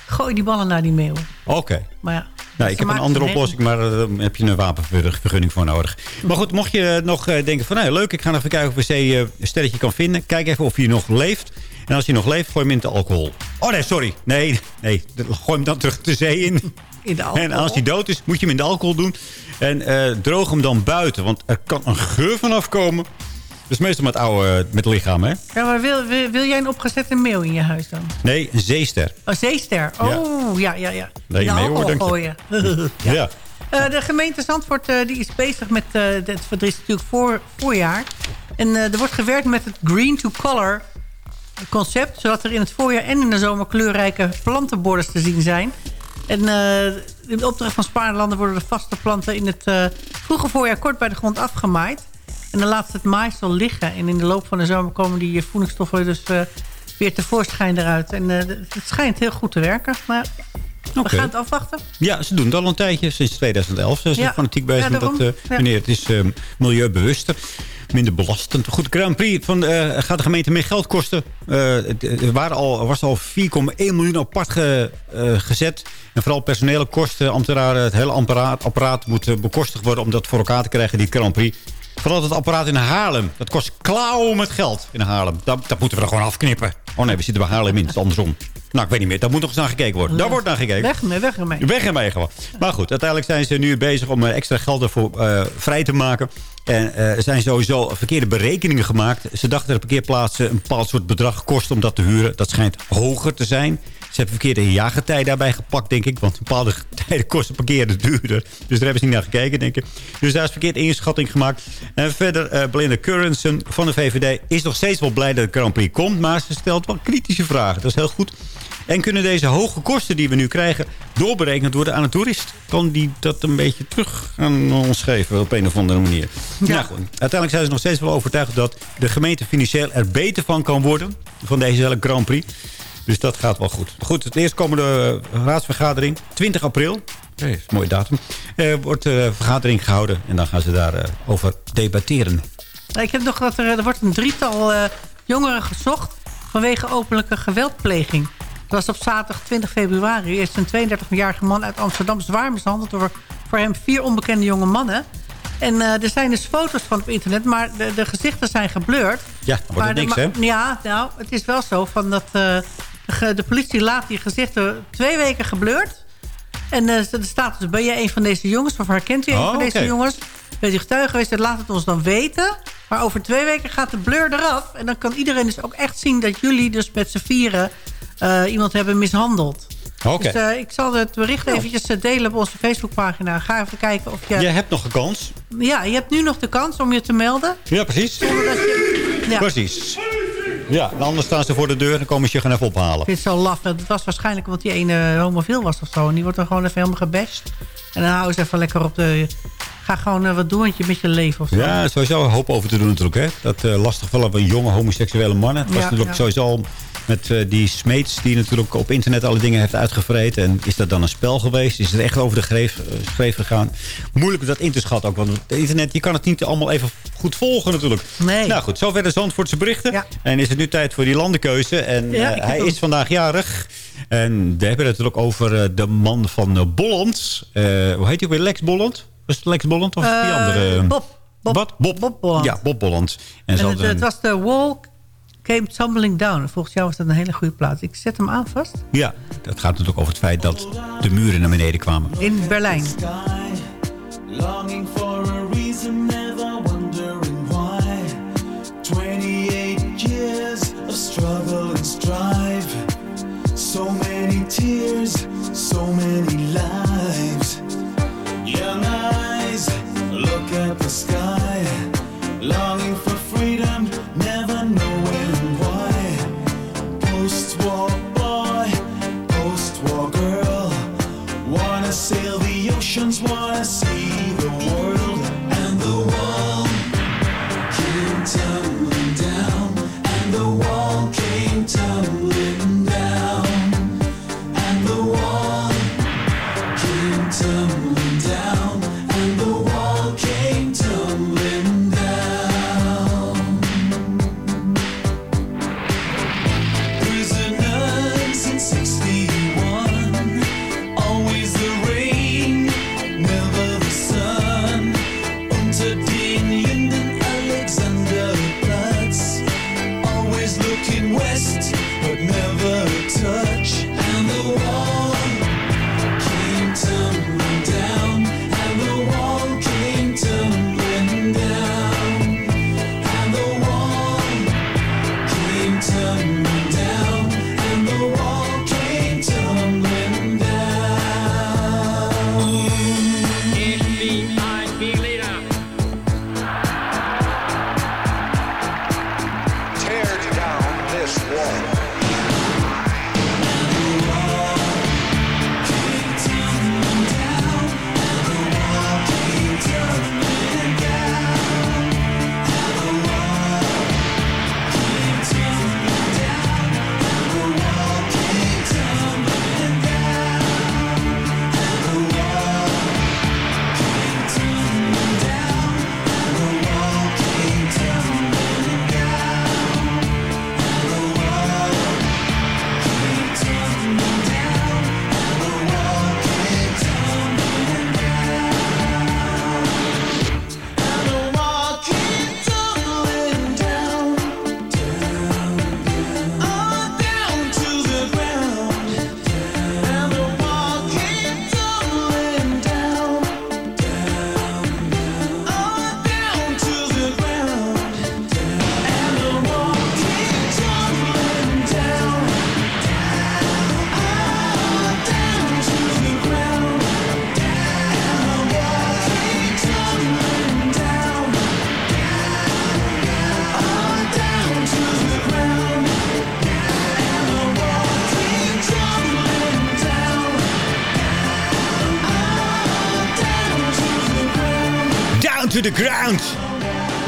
gooi die ballen naar die meeuwen. Oké. Maar ja, Nou, ik heb een andere oplossing, maar eh, daar heb je een wapenvergunning voor nodig. Maar goed, mocht je nog eh, denken van, nou, leuk, ik ga nog even kijken of ik een eh, sterretje kan vinden. Kijk even of hij nog leeft. En als hij nog leeft, gooi hem in de alcohol. Oh nee, sorry. Nee, nee. Gooi hem dan terug de zee in. In de alcohol? En als hij dood is, moet je hem in de alcohol doen. En eh, droog hem dan buiten, want er kan een geur vanaf komen. Dus meestal met oude, met lichaam, hè? Ja, maar wil, wil, wil jij een opgezette meeuw in je huis dan? Nee, een zeester. Een zeester. Oh, ja, ja, ja. Nee, in de meeuw, denk je. gooien. [LAUGHS] Ja. Eh, de gemeente Zandvoort eh, die is bezig met... eh het, er is natuurlijk voor, voorjaar. En er wordt gewerkt met het Green to Color concept. Zodat er in het voorjaar en in de zomer kleurrijke plantenborders te zien zijn. En in de opdracht van Spaarlanden worden de vaste planten in het vroege voorjaar kort bij de grond afgemaaid. En dan laat het maaisel liggen. En in de loop van de zomer komen die eh, voedingsstoffen dus eh, weer tevoorschijn eruut. En eh, het schijnt heel goed te werken. Maar we gaan het afwachten. Ja, ze doen het al een tijdje. Sinds 2011 zijn ze Ja. fanatiek bezig Ja, met dat. Ja. Meneer, het is milieubewuster. Minder belastend. Goed, Grand Prix van, gaat de gemeente meer geld kosten. Er waren al, was al 4,1 miljoen apart ge- gezet. En vooral personele kosten, ambtenaren, het hele apparaat, apparaat moet bekostigd worden... om dat voor elkaar te krijgen, die Grand Prix. Vooral het apparaat in Haarlem. Dat kost klauwen met geld in Haarlem. Dat, dat moeten we er gewoon afknippen. Oh nee, we zitten bij Haarlem in. Het is andersom. Nou, ik weet niet meer. Daar moet nog eens naar gekeken worden. Daar wordt naar gekeken. Weg ermee, weg ermee. Weg ermee gewoon. Maar goed, uiteindelijk zijn ze nu bezig om eh, extra geld ervoor eh, vrij te maken. En eh, er zijn sowieso verkeerde berekeningen gemaakt. Ze dachten dat parkeerplaatsen een bepaald soort bedrag kosten om dat te huren. Dat schijnt hoger te zijn. Ze hebben verkeerde jaargetij daarbij gepakt, denk ik. Want bepaalde tijden kosten parkeren duurder. Dus daar hebben ze niet naar gekeken, denk ik. Dus daar is verkeerd inschatting gemaakt. En verder, eh Belinda Currensen van de VVD is nog steeds wel blij dat de Grand Prix komt. Maar ze stelt wel kritische vragen. Dat is heel goed. En kunnen deze hoge kosten die we nu krijgen doorberekend worden aan een toerist? Kan die dat een beetje terug aan ons geven op een of andere manier? Nou goed, uiteindelijk zijn ze nog steeds wel overtuigd dat de gemeente financieel er beter van kan worden. Van deze hele Grand Prix. Dus dat gaat wel goed. Goed, het eerstkomende raadsvergadering, 20 april. Dat een mooie datum. Er wordt eh, vergadering gehouden en dan gaan ze daarover over debatteren. Ik heb nog wat er, er wordt een drietal eh, jongeren gezocht vanwege openlijke geweldpleging. Dat was op zaterdag 20 februari. Is een 32-jarige man uit Amsterdam zwaar mishandeld door voor hem vier onbekende jonge mannen. En eh, er zijn dus foto's van op internet, maar de, de gezichten zijn geblurred. Ja, dan wordt Maar het de niks, hè? Ja, nou, het is wel zo van dat eh, de, politie laat die gezichten twee weken geblurred. En eh, er staat dus, ben jij een van deze jongens? Of herkent u een Oh, van deze jongens? Bent u getuige geweest? Laat het ons dan weten. Maar over twee weken gaat de blur eraf. En dan kan iedereen dus ook echt zien dat jullie dus met z'n vieren eh, iemand hebben mishandeld. Oké. Dus eh, ik zal het bericht eventjes eh, delen op onze Facebookpagina. Ga even kijken of je... Je hebt nog een kans. Ja, je hebt nu nog de kans om je te melden. Ja, precies. Zonder dat je... Ja. Precies. Ja, en anders staan ze voor de deur en dan komen ze je gewoon even ophalen. Ik vind het zo laf. Het was waarschijnlijk omdat die ene homofiel was of zo. En die wordt dan gewoon even helemaal gebashed. En dan houden ze even lekker op de... Ga gewoon eh, wat doen met je, leven of zo. Ja, sowieso een hoop over te doen natuurlijk. Hè? Dat eh, lastig vallen van jonge homoseksuele mannen. Het was Ja, natuurlijk ja. sowieso al met eh, die Smeets... die natuurlijk op internet alle dingen heeft uitgevreten. En is dat dan een spel geweest? Is het echt over de greef, eh, schreef gegaan? Moeilijk om dat in te schatten ook. Want het internet, je kan het niet allemaal even goed volgen natuurlijk. Nee. Nou goed, zover de Zandvoortse berichten. En is het nu tijd voor die landenkeuze. En Ja, eh, hij is vandaag jarig. En we hebben het natuurlijk over de man van Bolland. Hoe heet hij ook weer? Lex Bolland? Was het Lex Bolland of die andere? Bob. Bob. Bob. Bob Bolland. Ja, Bob Bolland. En, En het, het was de Wall Came Tumbling Down. Volgens jou was dat een hele goede plaats. Ik zet hem aan vast. Ja, dat gaat natuurlijk over het feit dat de muren naar beneden kwamen. In Berlijn. Longing for a reason, never wondering why. 28 years of struggle and strive. So many tears, so many lives. Young eyes look at the sky.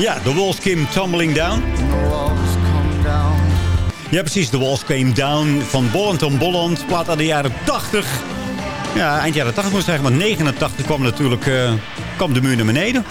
Ja, the walls came tumbling down. Ja, precies. The walls came down van Bolland on Bolland. Plaat uit de jaren 80. Ja, eind jaren 80 moest zeggen. Maar 89 kwam natuurlijk eh, kwam de muur naar beneden.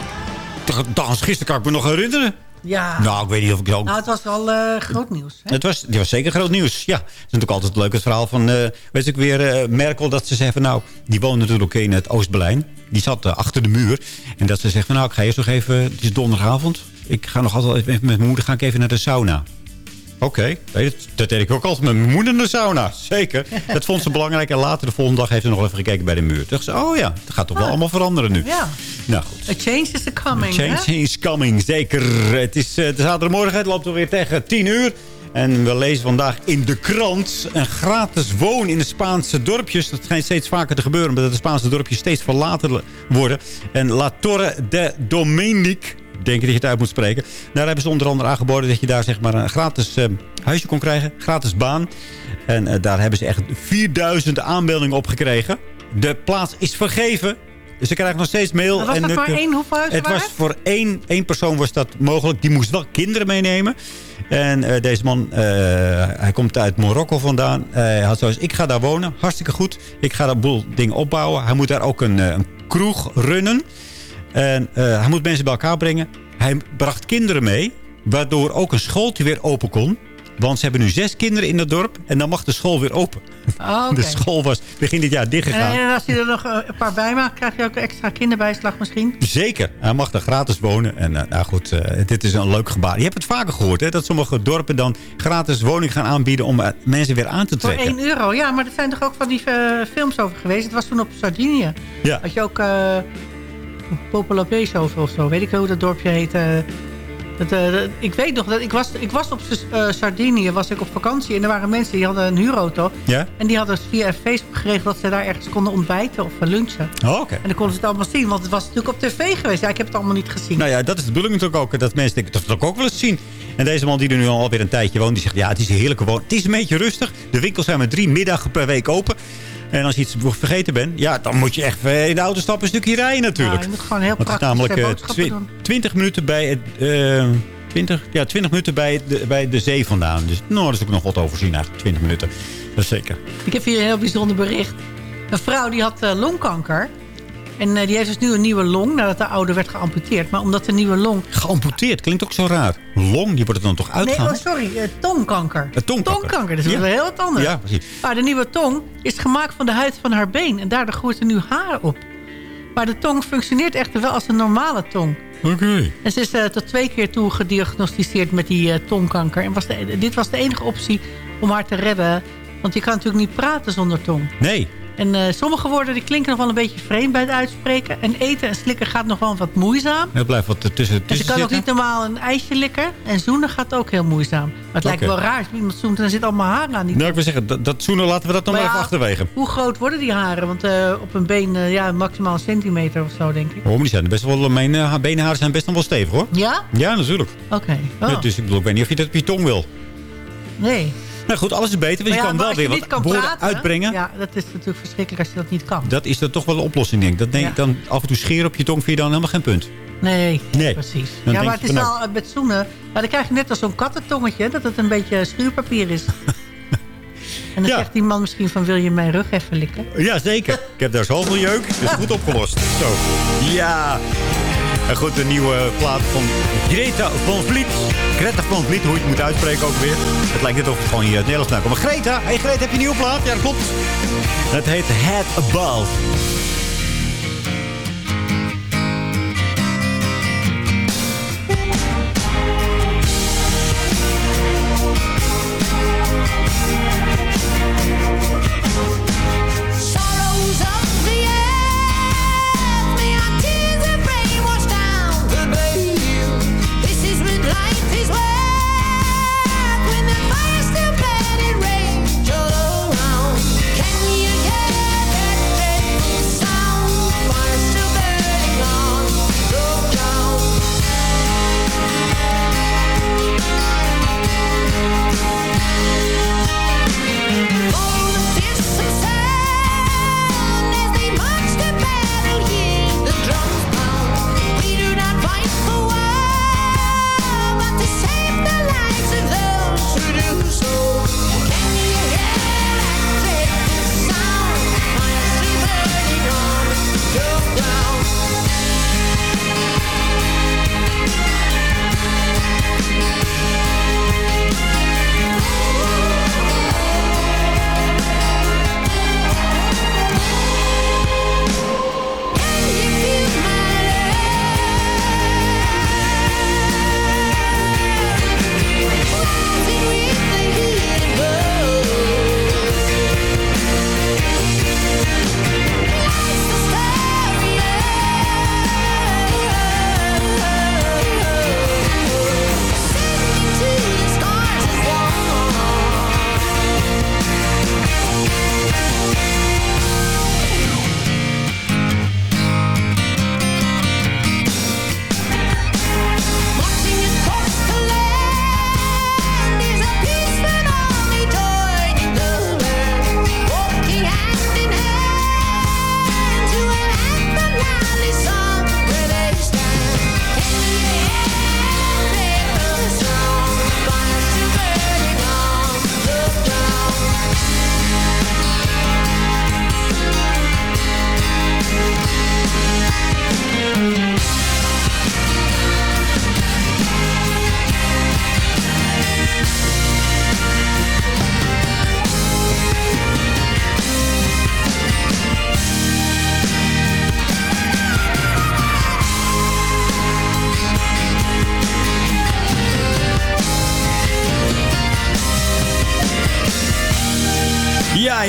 Dans gisteren kan ik me nog herinneren. Ja. Nou, ik weet niet of ik zo... Nou, het was wel eh, groot nieuws. Hè? Het was, die was zeker groot nieuws. Ja, het is natuurlijk altijd leuk het verhaal van... eh weet ik weer, eh, Merkel, dat ze zei van... nou, die woonde natuurlijk in het Oost-Berlijn. Die zat achter de muur. En dat ze zegt van... nou, ik ga eerst nog even... het is donderdagavond. Ik ga nog altijd even met mijn moeder ga ik even naar de sauna. Oké, nee, dat, dat deed ik ook altijd met mijn moeder in de sauna. Zeker. [LAUGHS] Dat vond ze belangrijk. En later de volgende dag heeft ze nog even gekeken bij de muur. Toen dacht ze, oh ja, het gaat toch wel allemaal veranderen nu. Ja. Nou goed. A change is coming, hè? Change is coming, zeker. Het is uh, de zaterdagmorgen, het loopt alweer tegen 10 uur. En we lezen vandaag in de krant een gratis woon in de Spaanse dorpjes. Dat schijnt steeds vaker te gebeuren, omdat de Spaanse dorpjes steeds verlaten worden. En La Torre de Dominic, denk ik dat je het uit moet spreken. Daar hebben ze onder andere aangeboden dat je daar zeg maar een gratis uh, huisje kon krijgen. Gratis baan. En uh, daar hebben ze echt 4000 aanmeldingen op gekregen. De plaats is vergeven. Dus ze krijgen nog steeds mail. Was en dat het, maar één hoeveel Het was voor één, één persoon was dat mogelijk. Die moest wel kinderen meenemen. En uh, deze man, uh, hij komt uit Marokko vandaan. Uh, hij had zoiets, ik ga daar wonen. Hartstikke goed. Ik ga een boel dingen opbouwen. Hij moet daar ook een, een kroeg runnen. En hij moet mensen bij elkaar brengen. Hij bracht kinderen mee. Waardoor ook een schooltje weer open kon. Want ze hebben nu zes kinderen in het dorp. En dan mag de school weer open. Oh, okay. De school was begin dit jaar dichtgegaan. En, en als je er nog een paar bij maakt, krijg je ook extra kinderbijslag misschien? Zeker. Hij mag daar gratis wonen. En uh, nou goed, uh, dit is een leuk gebaar. Je hebt het vaker gehoord, hè? Dat sommige dorpen dan gratis woning gaan aanbieden om uh, mensen weer aan te trekken. Voor 1 euro, ja. Maar er zijn toch ook van die films over geweest. Het was toen op Sardinië. Ja. Had je ook Popolo Peso of zo. Weet ik hoe dat dorpje heet. Dat, uh, dat, ik weet nog, dat ik was, ik was op uh, Sardinië was ik op vakantie. En er waren mensen die hadden een huurauto. Ja? En die hadden via Facebook geregeld dat ze daar ergens konden ontbijten of lunchen. Oh, oké. Okay. En dan konden ze het allemaal zien. Want het was natuurlijk op tv geweest. Ja, ik heb het allemaal niet gezien. Nou ja, dat is de bedoeling natuurlijk ook. Dat mensen denken, dat wil ik ook wel eens zien. En deze man die er nu alweer een tijdje woont. Die zegt, ja, het is een heerlijke woon. Het is een beetje rustig. De winkels zijn maar drie middagen per week open. En als je iets vergeten bent, ja, dan moet je echt in de auto stappen een stukje rijden natuurlijk. Ja, je moet gewoon heel Want praktisch namelijk uh, twi doen. 20 minuten bij het... Uh, 20, ja, 20 minuten bij de, bij de zee vandaan. Dus nou, dat is ook nog wat overzien eigenlijk. 20 minuten. Dat is zeker. Ik heb hier een heel bijzonder bericht. Een vrouw die had uh, longkanker. En uh, die heeft dus nu een nieuwe long nadat de oude werd geamputeerd. Maar omdat de nieuwe long... Geamputeerd? Klinkt ook zo raar. Long, die wordt er dan toch uitgehaald? Nee, oh, sorry. Uh, tongkanker. tongkanker. Tongkanker, dat is ja. wel heel wat anders. Ja, precies. Maar de nieuwe tong is gemaakt van de huid van haar been. En daardoor groeit er nu haar op. Maar de tong functioneert echter wel als een normale tong. Oké. Okay. En ze is uh, tot twee keer toe gediagnosticeerd met die uh, tongkanker. En was de, dit was de enige optie om haar te redden. Want je kan natuurlijk niet praten zonder tong. Nee. En uh, sommige woorden die klinken nog wel een beetje vreemd bij het uitspreken. En eten en slikken gaat nog wel wat moeizaam. Er blijft wat tussen, tussen En ze kan ook niet normaal een ijsje likken. En zoenen gaat ook heel moeizaam. Maar het okay. lijkt wel raar als iemand zoent en er zit allemaal haren aan die Nou, ik wil zeggen, dat, dat zoenen laten we dat dan maar, maar even achterwege. Hoe groot worden die haren? Want uh, op een been, uh, ja, maximaal een centimeter of zo, denk ik. Oh, die zijn best wel, mijn benenharen zijn best nog wel stevig, hoor. Ja? Ja, natuurlijk. Oké. Okay. Oh. Ja, dus ik bedoel, ik weet niet of je dat op je tong wil. Nee. [LAUGHS] Nou goed, alles is beter. Want ja, je kan wel weer wat kan woorden praten, uitbrengen. Ja, dat is natuurlijk verschrikkelijk als je dat niet kan. Dat is dan toch wel een oplossing, denk ik. Dat denk. Dan af en toe scheren op je tong vind je dan helemaal geen punt. Nee, nee. precies. Dan ja, maar het is nou- wel met zoenen. Maar dan krijg je net als zo'n kattentongetje. Dat het een beetje schuurpapier is. [LAUGHS] en dan Ja. zegt die man misschien van wil je mijn rug even likken? Ja, zeker. Ik heb daar zoveel jeuk. Het is goed opgelost. Zo. Ja. En goed, de nieuwe plaat van Greta van Vliet. Greta van Vliet, hoe je het moet uitspreken ook weer. Het lijkt net of het gewoon hier uit Nederlands komt. Maar Greta, hey Greta, heb je een nieuwe plaat? Ja, dat klopt. Het heet Head Above.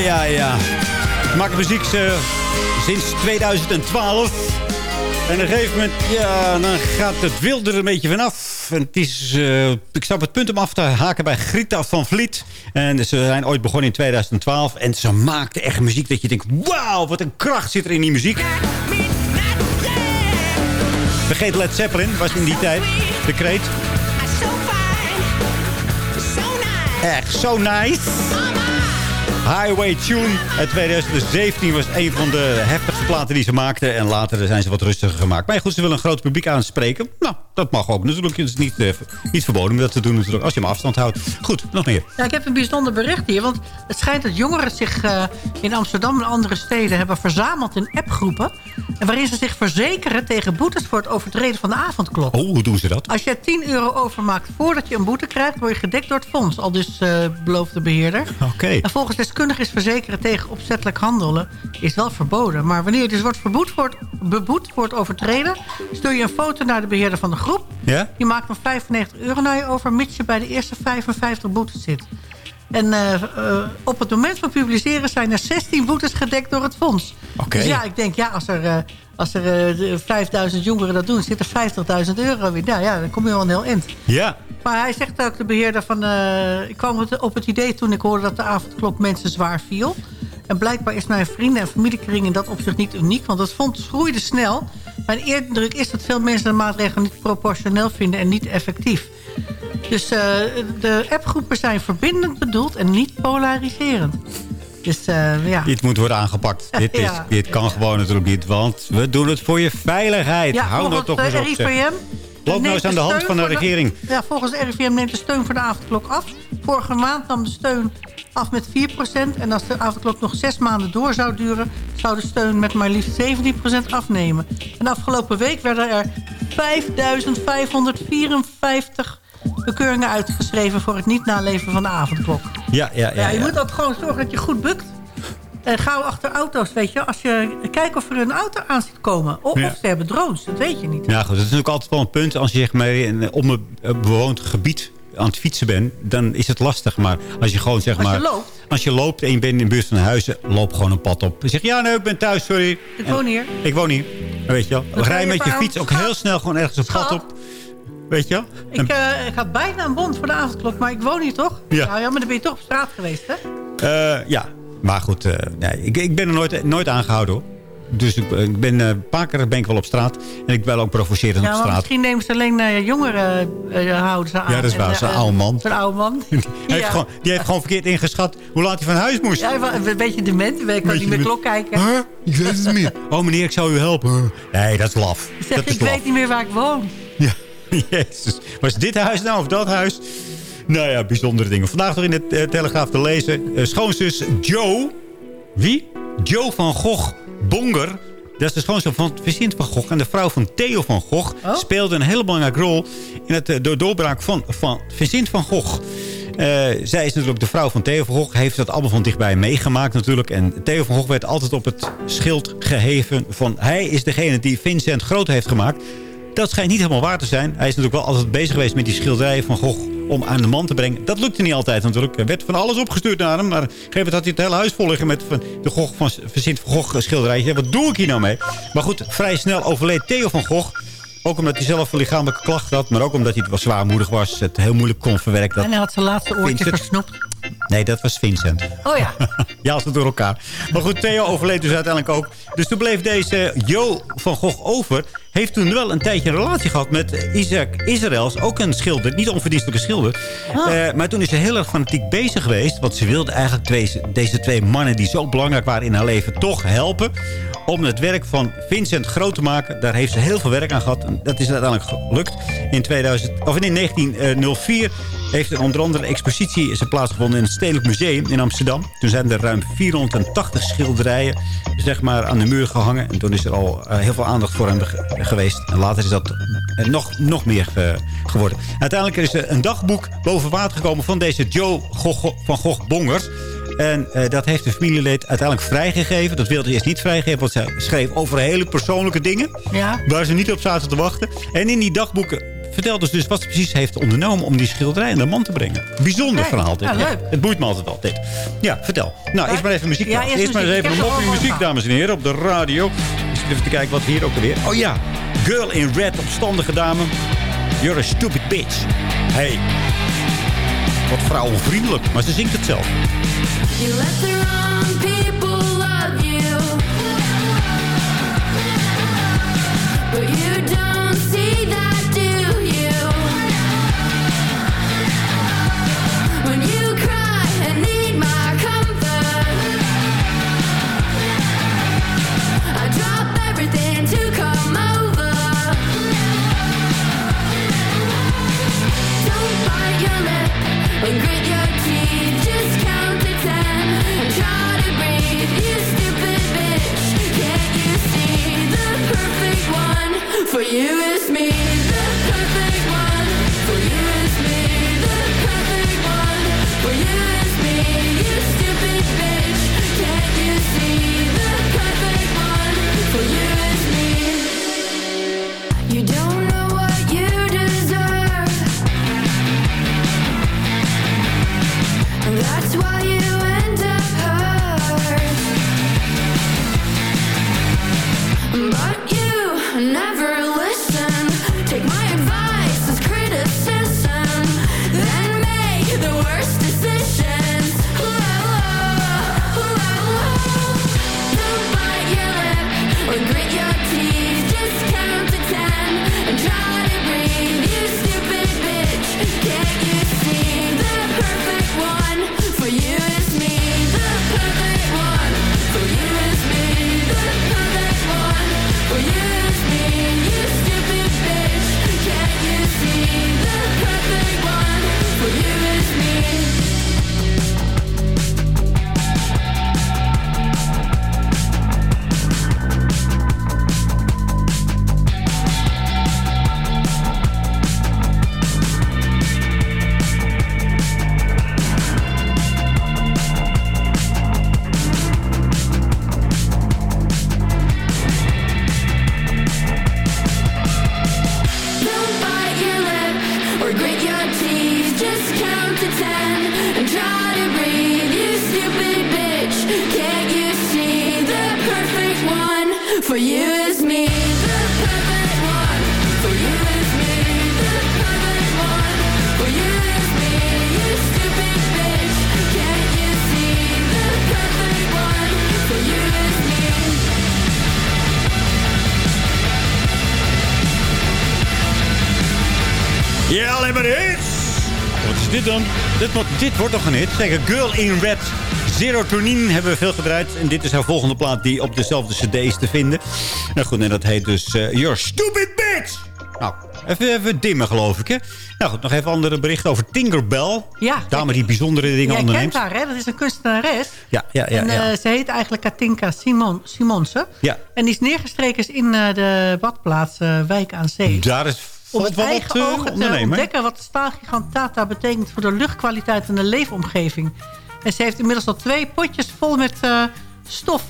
Ja, ja. Ze maken muziek eh, sinds 2012. En op een gegeven moment, ja, dan gaat het wilde er een beetje vanaf. En het is, eh, ik sta op het punt om af te haken bij Grita van Vliet. En ze zijn ooit begonnen in 2012. En ze maakten echt muziek dat je denkt... Wauw, wat een kracht zit er in die muziek. Vergeet Led Zeppelin, was in die tijd de kreet. Echt zo nice. Highway Tune uit 2017 was een van de heftigste platen die ze maakten. En later zijn ze wat rustiger gemaakt. Maar goed, ze willen een groot publiek aanspreken. Nou, dat mag ook natuurlijk. Het is niet, eh, niet verboden om dat te doen natuurlijk, als je maar afstand houdt. Goed, nog meer. Ja, ik heb een bijzonder bericht hier. Want het schijnt dat jongeren zich eh, in Amsterdam en andere steden hebben verzameld in appgroepen. En waarin ze zich verzekeren tegen boetes voor het overtreden van de avondklok. Oh, hoe doen ze dat? Als je 10 euro overmaakt voordat je een boete krijgt... word je gedekt door het fonds. Al dus eh belooft de beheerder. Oké. En volgens deskundigen is verzekeren tegen opzettelijk handelen... is wel verboden. Maar wanneer je dus wordt verboet het, beboet het overtreden... stuur je een foto naar de beheerder van de groep. Ja? Die maakt dan 95 euro naar je over... mits je bij de eerste 55 boetes zit. En eh, eh, op het moment van publiceren zijn er 16 boetes gedekt door het fonds. Oké. Dus ja, ik denk, ja, als er, eh, als er eh, de 5000 jongeren dat doen... zit er 50.000 euro weer. Nou ja, dan kom je wel een heel eind. Ja. Maar hij zegt ook, de beheerder van... eh, ik kwam op het idee toen ik hoorde dat de avondklok mensen zwaar viel. En blijkbaar is mijn vrienden- en familiekring in dat opzicht niet uniek. Want het fonds groeide snel. Mijn indruk is dat veel mensen de maatregelen niet proportioneel vinden... en niet effectief. Dus eh, de appgroepen zijn verbindend bedoeld en niet polariserend. Dus eh, ja. Dit moet worden aangepakt. [LAUGHS] Dit, is, dit kan gewoon natuurlijk niet. Want we doen het voor je veiligheid. Ja, Hou volgens toch eens op. RIVM... Loop nou eens aan de hand van de regering. Ja, volgens de RIVM neemt de steun voor de avondklok af. Vorige maand nam de steun af met 4%. En als de avondklok nog zes maanden door zou duren... zou de steun met maar liefst 17% afnemen. En afgelopen week werden er 5.554 bekeuringen uitgeschreven... voor het niet naleven van de avondklok. Ja, ja, ja. Ja, je moet ook gewoon zorgen dat je goed bukt. En gauw achter auto's, weet je. Als je kijkt of er een auto aan zit komen. Of, Ja. of ze hebben drones, dat weet je niet. Ja, goed. Dat is natuurlijk altijd wel een punt. Als je zeg maar, in een onbewoond gebied aan het fietsen bent, dan is het lastig. Maar als je gewoon zeg Als je maar... loopt. Als je loopt en je bent in de buurt van huizen, loop gewoon een pad op. En zeg, ja, nee, ik ben thuis, sorry. Ik En- woon hier. Ik woon hier. Weet je wel. Dan ga Rij je met je fiets ook heel snel gewoon ergens een pad op. Weet je? Ik, eh, ik had bijna een bond voor de avondklok, maar ik woon hier toch? Ja. Nou ja, maar dan ben je toch op straat geweest, hè? Eh, ja, maar goed. eh, nee, ik, ik ben er nooit, nooit aangehouden hoor. Dus ik, ik ben eh, een paar keer ben ik wel op straat. En ik ben ook provocerend Ja, op straat. misschien nemen ze alleen eh, jongeren houden ze aan. Ja, dat is waar. Zo'n oude man. Zo'n oude man. [LAUGHS] Die, heeft gewoon, die heeft gewoon verkeerd ingeschat hoe laat hij van huis moest. Ja, hij was een beetje dement. Ik kan niet meer klok kijken. Huh? Ik weet het niet meer. [LAUGHS] Oh meneer, ik zou u helpen. Nee, dat is laf. Ik zeg, dat is ik laf. weet niet meer waar ik woon. Ja, [LAUGHS] jezus. Was dit huis nou of dat huis? Nou ja, bijzondere dingen. Vandaag nog in de eh, Telegraaf te lezen. Eh, schoonzus Joe. Wie? Joe van Gogh Bonger. Dat is de schoonzus van Vincent van Gogh. En de vrouw van Theo van Gogh Oh. speelde een hele belangrijke rol... in het eh, door doorbraak van, van Vincent van Gogh. Zij is natuurlijk de vrouw van Theo van Gogh. Heeft dat allemaal van dichtbij meegemaakt natuurlijk. En Theo van Gogh werd altijd op het schild geheven van... hij is degene die Vincent groot heeft gemaakt. Dat schijnt niet helemaal waar te zijn. Hij is natuurlijk wel altijd bezig geweest met die schilderijen van Gogh om aan de man te brengen. Dat lukte niet altijd natuurlijk. Er werd van alles opgestuurd naar hem. Maar op een gegeven moment had hij het hele huis vol liggen met van de Gogh van Vincent van Gogh schilderijen. Ja, wat doe ik hier nou mee? Maar goed, vrij snel overleed Theo van Gogh. Ook omdat hij zelf lichamelijke klachten had. Maar ook omdat hij wel zwaarmoedig was. Het heel moeilijk kon verwerken. En hij had zijn laatste oortje Vincent. Nee, dat was Vincent. Oh ja. [LAUGHS] Ja, als het door elkaar. Maar goed, Theo overleed dus uiteindelijk ook. Dus toen bleef deze Jo van Gogh over. Heeft toen wel een tijdje een relatie gehad met Isaac Israëls. Ook een schilder, niet onverdienstelijke schilder. Eh, maar toen is ze heel erg fanatiek bezig geweest. Want ze wilde eigenlijk deze, deze twee mannen die zo belangrijk waren in haar leven toch helpen. Om het werk van Vincent groot te maken. Daar heeft ze heel veel werk aan gehad. Dat is uiteindelijk gelukt. In, 2000, of in 1904 heeft er onder andere een expositie is plaatsgevonden in het Stedelijk Museum in Amsterdam. Toen zijn er ruim 480 schilderijen zeg maar, aan de muur gehangen. En toen is er al eh, heel veel aandacht voor hem ge- geweest. En later is dat eh, nog, nog meer ge- geworden. Uiteindelijk is er een dagboek boven water gekomen van deze Joe Gogh, van Gogh Bongers. En eh, dat heeft de familielid uiteindelijk vrijgegeven. Dat wilde ze eerst niet vrijgeven, want ze schreef over hele persoonlijke dingen. Ja. Waar ze niet op zaten te wachten. En in die dagboeken vertelt dus, dus wat ze precies heeft ondernomen... om die schilderij de man te brengen. Bijzonder verhaal dit. Ja, leuk. het boeit me altijd wel, dit. Ja, vertel. Nou, eerst maar even muziek. Ja, eerst eerst maar eens even een moppie muziek, dames en heren, op de radio. Dus even te kijken wat hier ook alweer... Oh ja, Girl in Red, opstandige dame. You're a stupid bitch. Hey. Wat vrouwenvriendelijk, maar ze zingt het zelf. Dit? Dit, wordt- toch een hit? Zeker Girl in Red. Serotonin hebben we veel gedraaid. En dit is haar volgende plaat die op dezelfde cd is te vinden. Nou goed, en dat heet dus eh Your Stupid Bitch. Nou, even, even dimmen geloof ik, hè? Nou goed, nog even andere berichten over Tinkerbell. Ja. Dame die bijzondere dingen Jij onderneemt. kent haar, hè? Dat is een kunstenares. Ja, ja, ja. en ja. eh, ze heet eigenlijk Katinka Simon, Simonsen. ja. En die is neergestreken in eh, de badplaats Wijk aan Zee. Daar is Om wat eigen ogen te ontdekken wat de staalgigant Tata betekent voor de luchtkwaliteit en de leefomgeving. En ze heeft inmiddels al twee potjes vol met eh, stof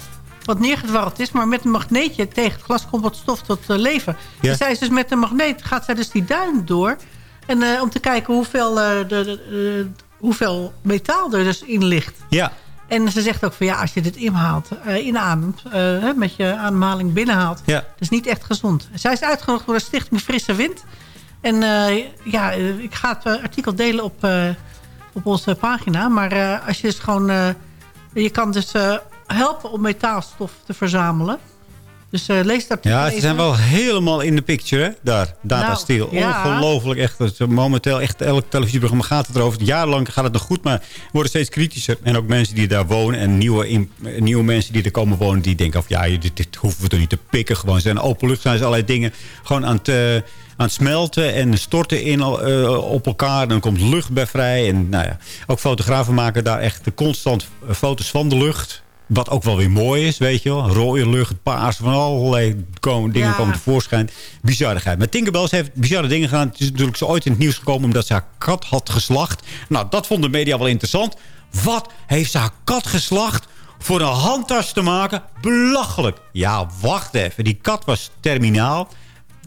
wat neergedwarreld is. Maar met een magneetje tegen het glas komt wat stof tot eh, leven. Ja. En zij is dus met een magneet gaat zij dus die duin door. En eh, om te kijken hoeveel, de, de, hoeveel metaal er dus in ligt. Ja. En ze zegt ook van ja, als je dit inhaalt, eh, inademt, eh, met je ademhaling binnenhaalt, Ja. dat is niet echt gezond. Zij is uitgenodigd door de Stichting Frisse Wind. En eh, ja, ik ga het artikel delen op, op onze pagina. Maar als je dus gewoon, je kan dus helpen om metaalstof te verzamelen. Dus eh, lees artikel Ja, ze zijn wel helemaal in de picture, hè? Daar, Data Nou, Steel. ja. Ongelooflijk, echt. Momenteel, echt elk televisieprogramma gaat het erover. Jarenlang gaat het nog goed, maar worden steeds kritischer. En ook mensen die daar wonen en nieuwe, in- nieuwe mensen die er komen wonen... die denken of ja, dit, dit hoeven we toch niet te pikken. Gewoon zijn open lucht, zijn ze allerlei dingen gewoon aan het... eh, aan het smelten en storten in, eh, op elkaar. Dan komt lucht bij vrij. En nou ja, ook fotografen maken daar echt constant eh, foto's van de lucht. Wat ook wel weer mooi is, weet je wel. Rode lucht, paars, van allerlei komen, dingen Ja. komen tevoorschijn. Bizarigheid. Maar Tinkerbell heeft bizarre dingen gedaan. Het is natuurlijk zo ooit in het nieuws gekomen omdat ze haar kat had geslacht. Nou, dat vonden de media wel interessant. Wat heeft ze haar kat geslacht voor een handtas te maken? Belachelijk. Ja, wacht even. Die kat was terminaal.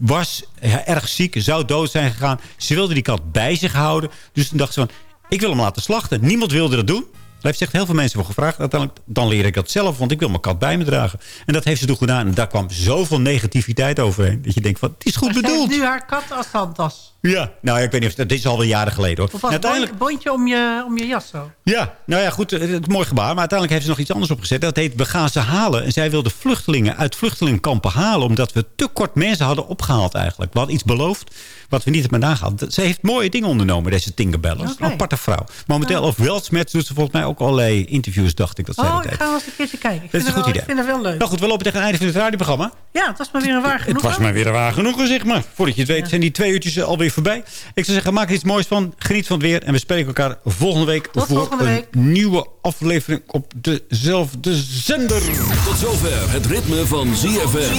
was erg ziek, zou dood zijn gegaan. Ze wilde die kat bij zich houden. Dus toen dacht ze van, ik wil hem laten slachten. Niemand wilde dat doen. Daar heeft echt heel veel mensen voor gevraagd. Uiteindelijk, dan leer ik dat zelf, want ik wil mijn kat bij me dragen. En dat heeft ze toen gedaan. En daar kwam zoveel negativiteit overheen. Dat je denkt, van, het is goed Maar bedoeld. nu haar kat als handtas. Ja, nou ik weet niet of dit is alweer jaren geleden hoor. Of uiteindelijk, bond- bondje om je, om je jas zo. ja, nou ja, goed, het een mooi gebaar. Maar uiteindelijk heeft ze nog iets anders opgezet. Dat heet We gaan ze halen. En zij wilde vluchtelingen uit vluchtelingenkampen halen. Omdat we te kort mensen hadden opgehaald eigenlijk. We hadden iets beloofd wat we niet hebben nagehaald. Ze heeft mooie dingen ondernomen, deze Tinkerbell. Dat is een aparte vrouw. Momenteel op Weltsmet doet ze volgens mij ook allerlei interviews, dacht ik. Dat zij Oh, ik tijd. ga wel eens een keertje kijken. Ik Dat is een het goed wel- idee. Ik vind het wel leuk. Nou goed, we lopen tegen het einde van het radioprogramma. Ja, het was maar weer een waar genoeg. Het was maar weer een waar genoeg, zeg maar. Voordat je het weet zijn die twee uurtjes alweer voorbij. Ik zou zeggen, maak er iets moois van. Geniet van het weer. En we spreken elkaar volgende week Tot voor volgende een nieuwe aflevering op dezelfde zender. Tot zover het ritme van ZFM.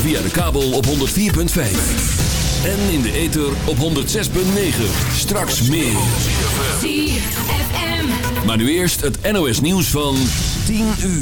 Via de kabel op 104.5. En in de ether op 106.9. Straks meer. Maar nu eerst het NOS nieuws van 10 uur.